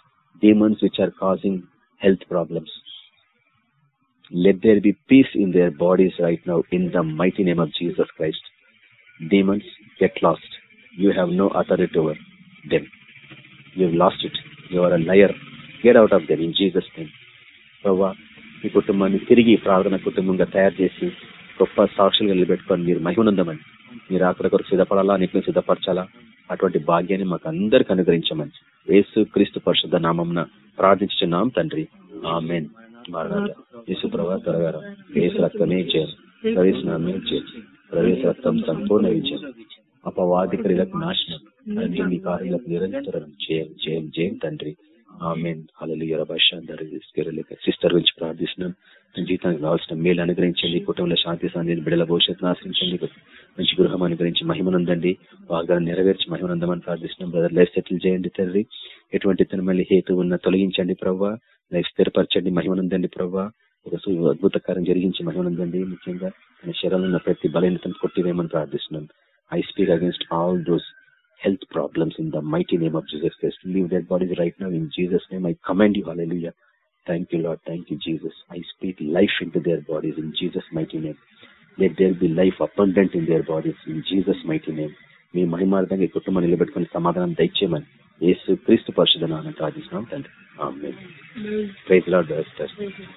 Speaker 1: demons which are causing health problems let there be peace in their bodies right now in the mighty name of Jesus Christ demons get lost you have no authority over them you lost it you are a liar get out of them in Jesus name ప్రవ్వా ఈ కుటుంబాన్ని తిరిగి ప్రార్థన కుటుంబంగా తయారు చేసి గొప్ప సాక్షులు నిలబెట్టుకొని మీరు మహిమనందమని. మీరు అక్కడ కొరకు సిద్ధపడాలా నీకు సిద్ధపరచాలా? అటువంటి భాగ్యాన్ని మాకు అందరికి అనుగ్రహించమని. యేసు క్రీస్తు పరిషత్ నామంన ప్రార్థించున్నాం తండ్రి. ఆమెన్. యేసు ప్రభా త్వరగా యేసు రక్తమే ఇచ్చారు. ప్రవేశనామే ఇచ్చారు. ప్రవేశ రక్తం సంపూర్ణ ఇచ్చారు. అపవాది క్రియలకు నాశనం. అంటే మీ కార్యాలకు నిరంతరం జయం జయం జయం తండ్రి. ఆమెన్. అలలు భాష సిస్టర్ గురించి ప్రార్థిస్తున్నాం. జీవితానికి కావాల్సిన మేలు అనుగ్రహించండి. కుటుంబంలో శాంతి సందేశం బిడల భవిష్యత్తును ఆశ్రయించండి. మంచి గృహం అనుగ్రహించి మహిమనందండి. వాగ్దానం నెరవేర్చి మహిమనందమని ప్రార్థిస్తున్నాం. బ్రదర్ లైఫ్ సెటిల్ చేయండి తండ్రి. ఎటువంటి తన మళ్ళీ హేతు ఉన్న తొలగించండి ప్రవ్వా. నేను స్థిరపరచండి మహిమనందండి ప్రభావ అద్భుతకారం జరిగించి మహిమనందండి. ముఖ్యంగా నేను శరీరంలో ప్రతి బలహీనతను కొట్టివేయమని ప్రార్థిస్తున్నాను. I speak against all those health problems in the mighty name of Jesus Christ leave that bodies right now in Jesus name I command you hallelujah thank you Lord thank you Jesus I speak life into their bodies in Jesus mighty name let there be life abundant in their bodies in Jesus mighty name మీ మహిమార్థంగా ఈ కుటుంబం నిలబెట్టుకుని సమాధానం దయచేయమని యేసు క్రీస్తు పరిశుధనాన్ని ప్రార్థిస్తున్నాం తండ్రి. Praise lord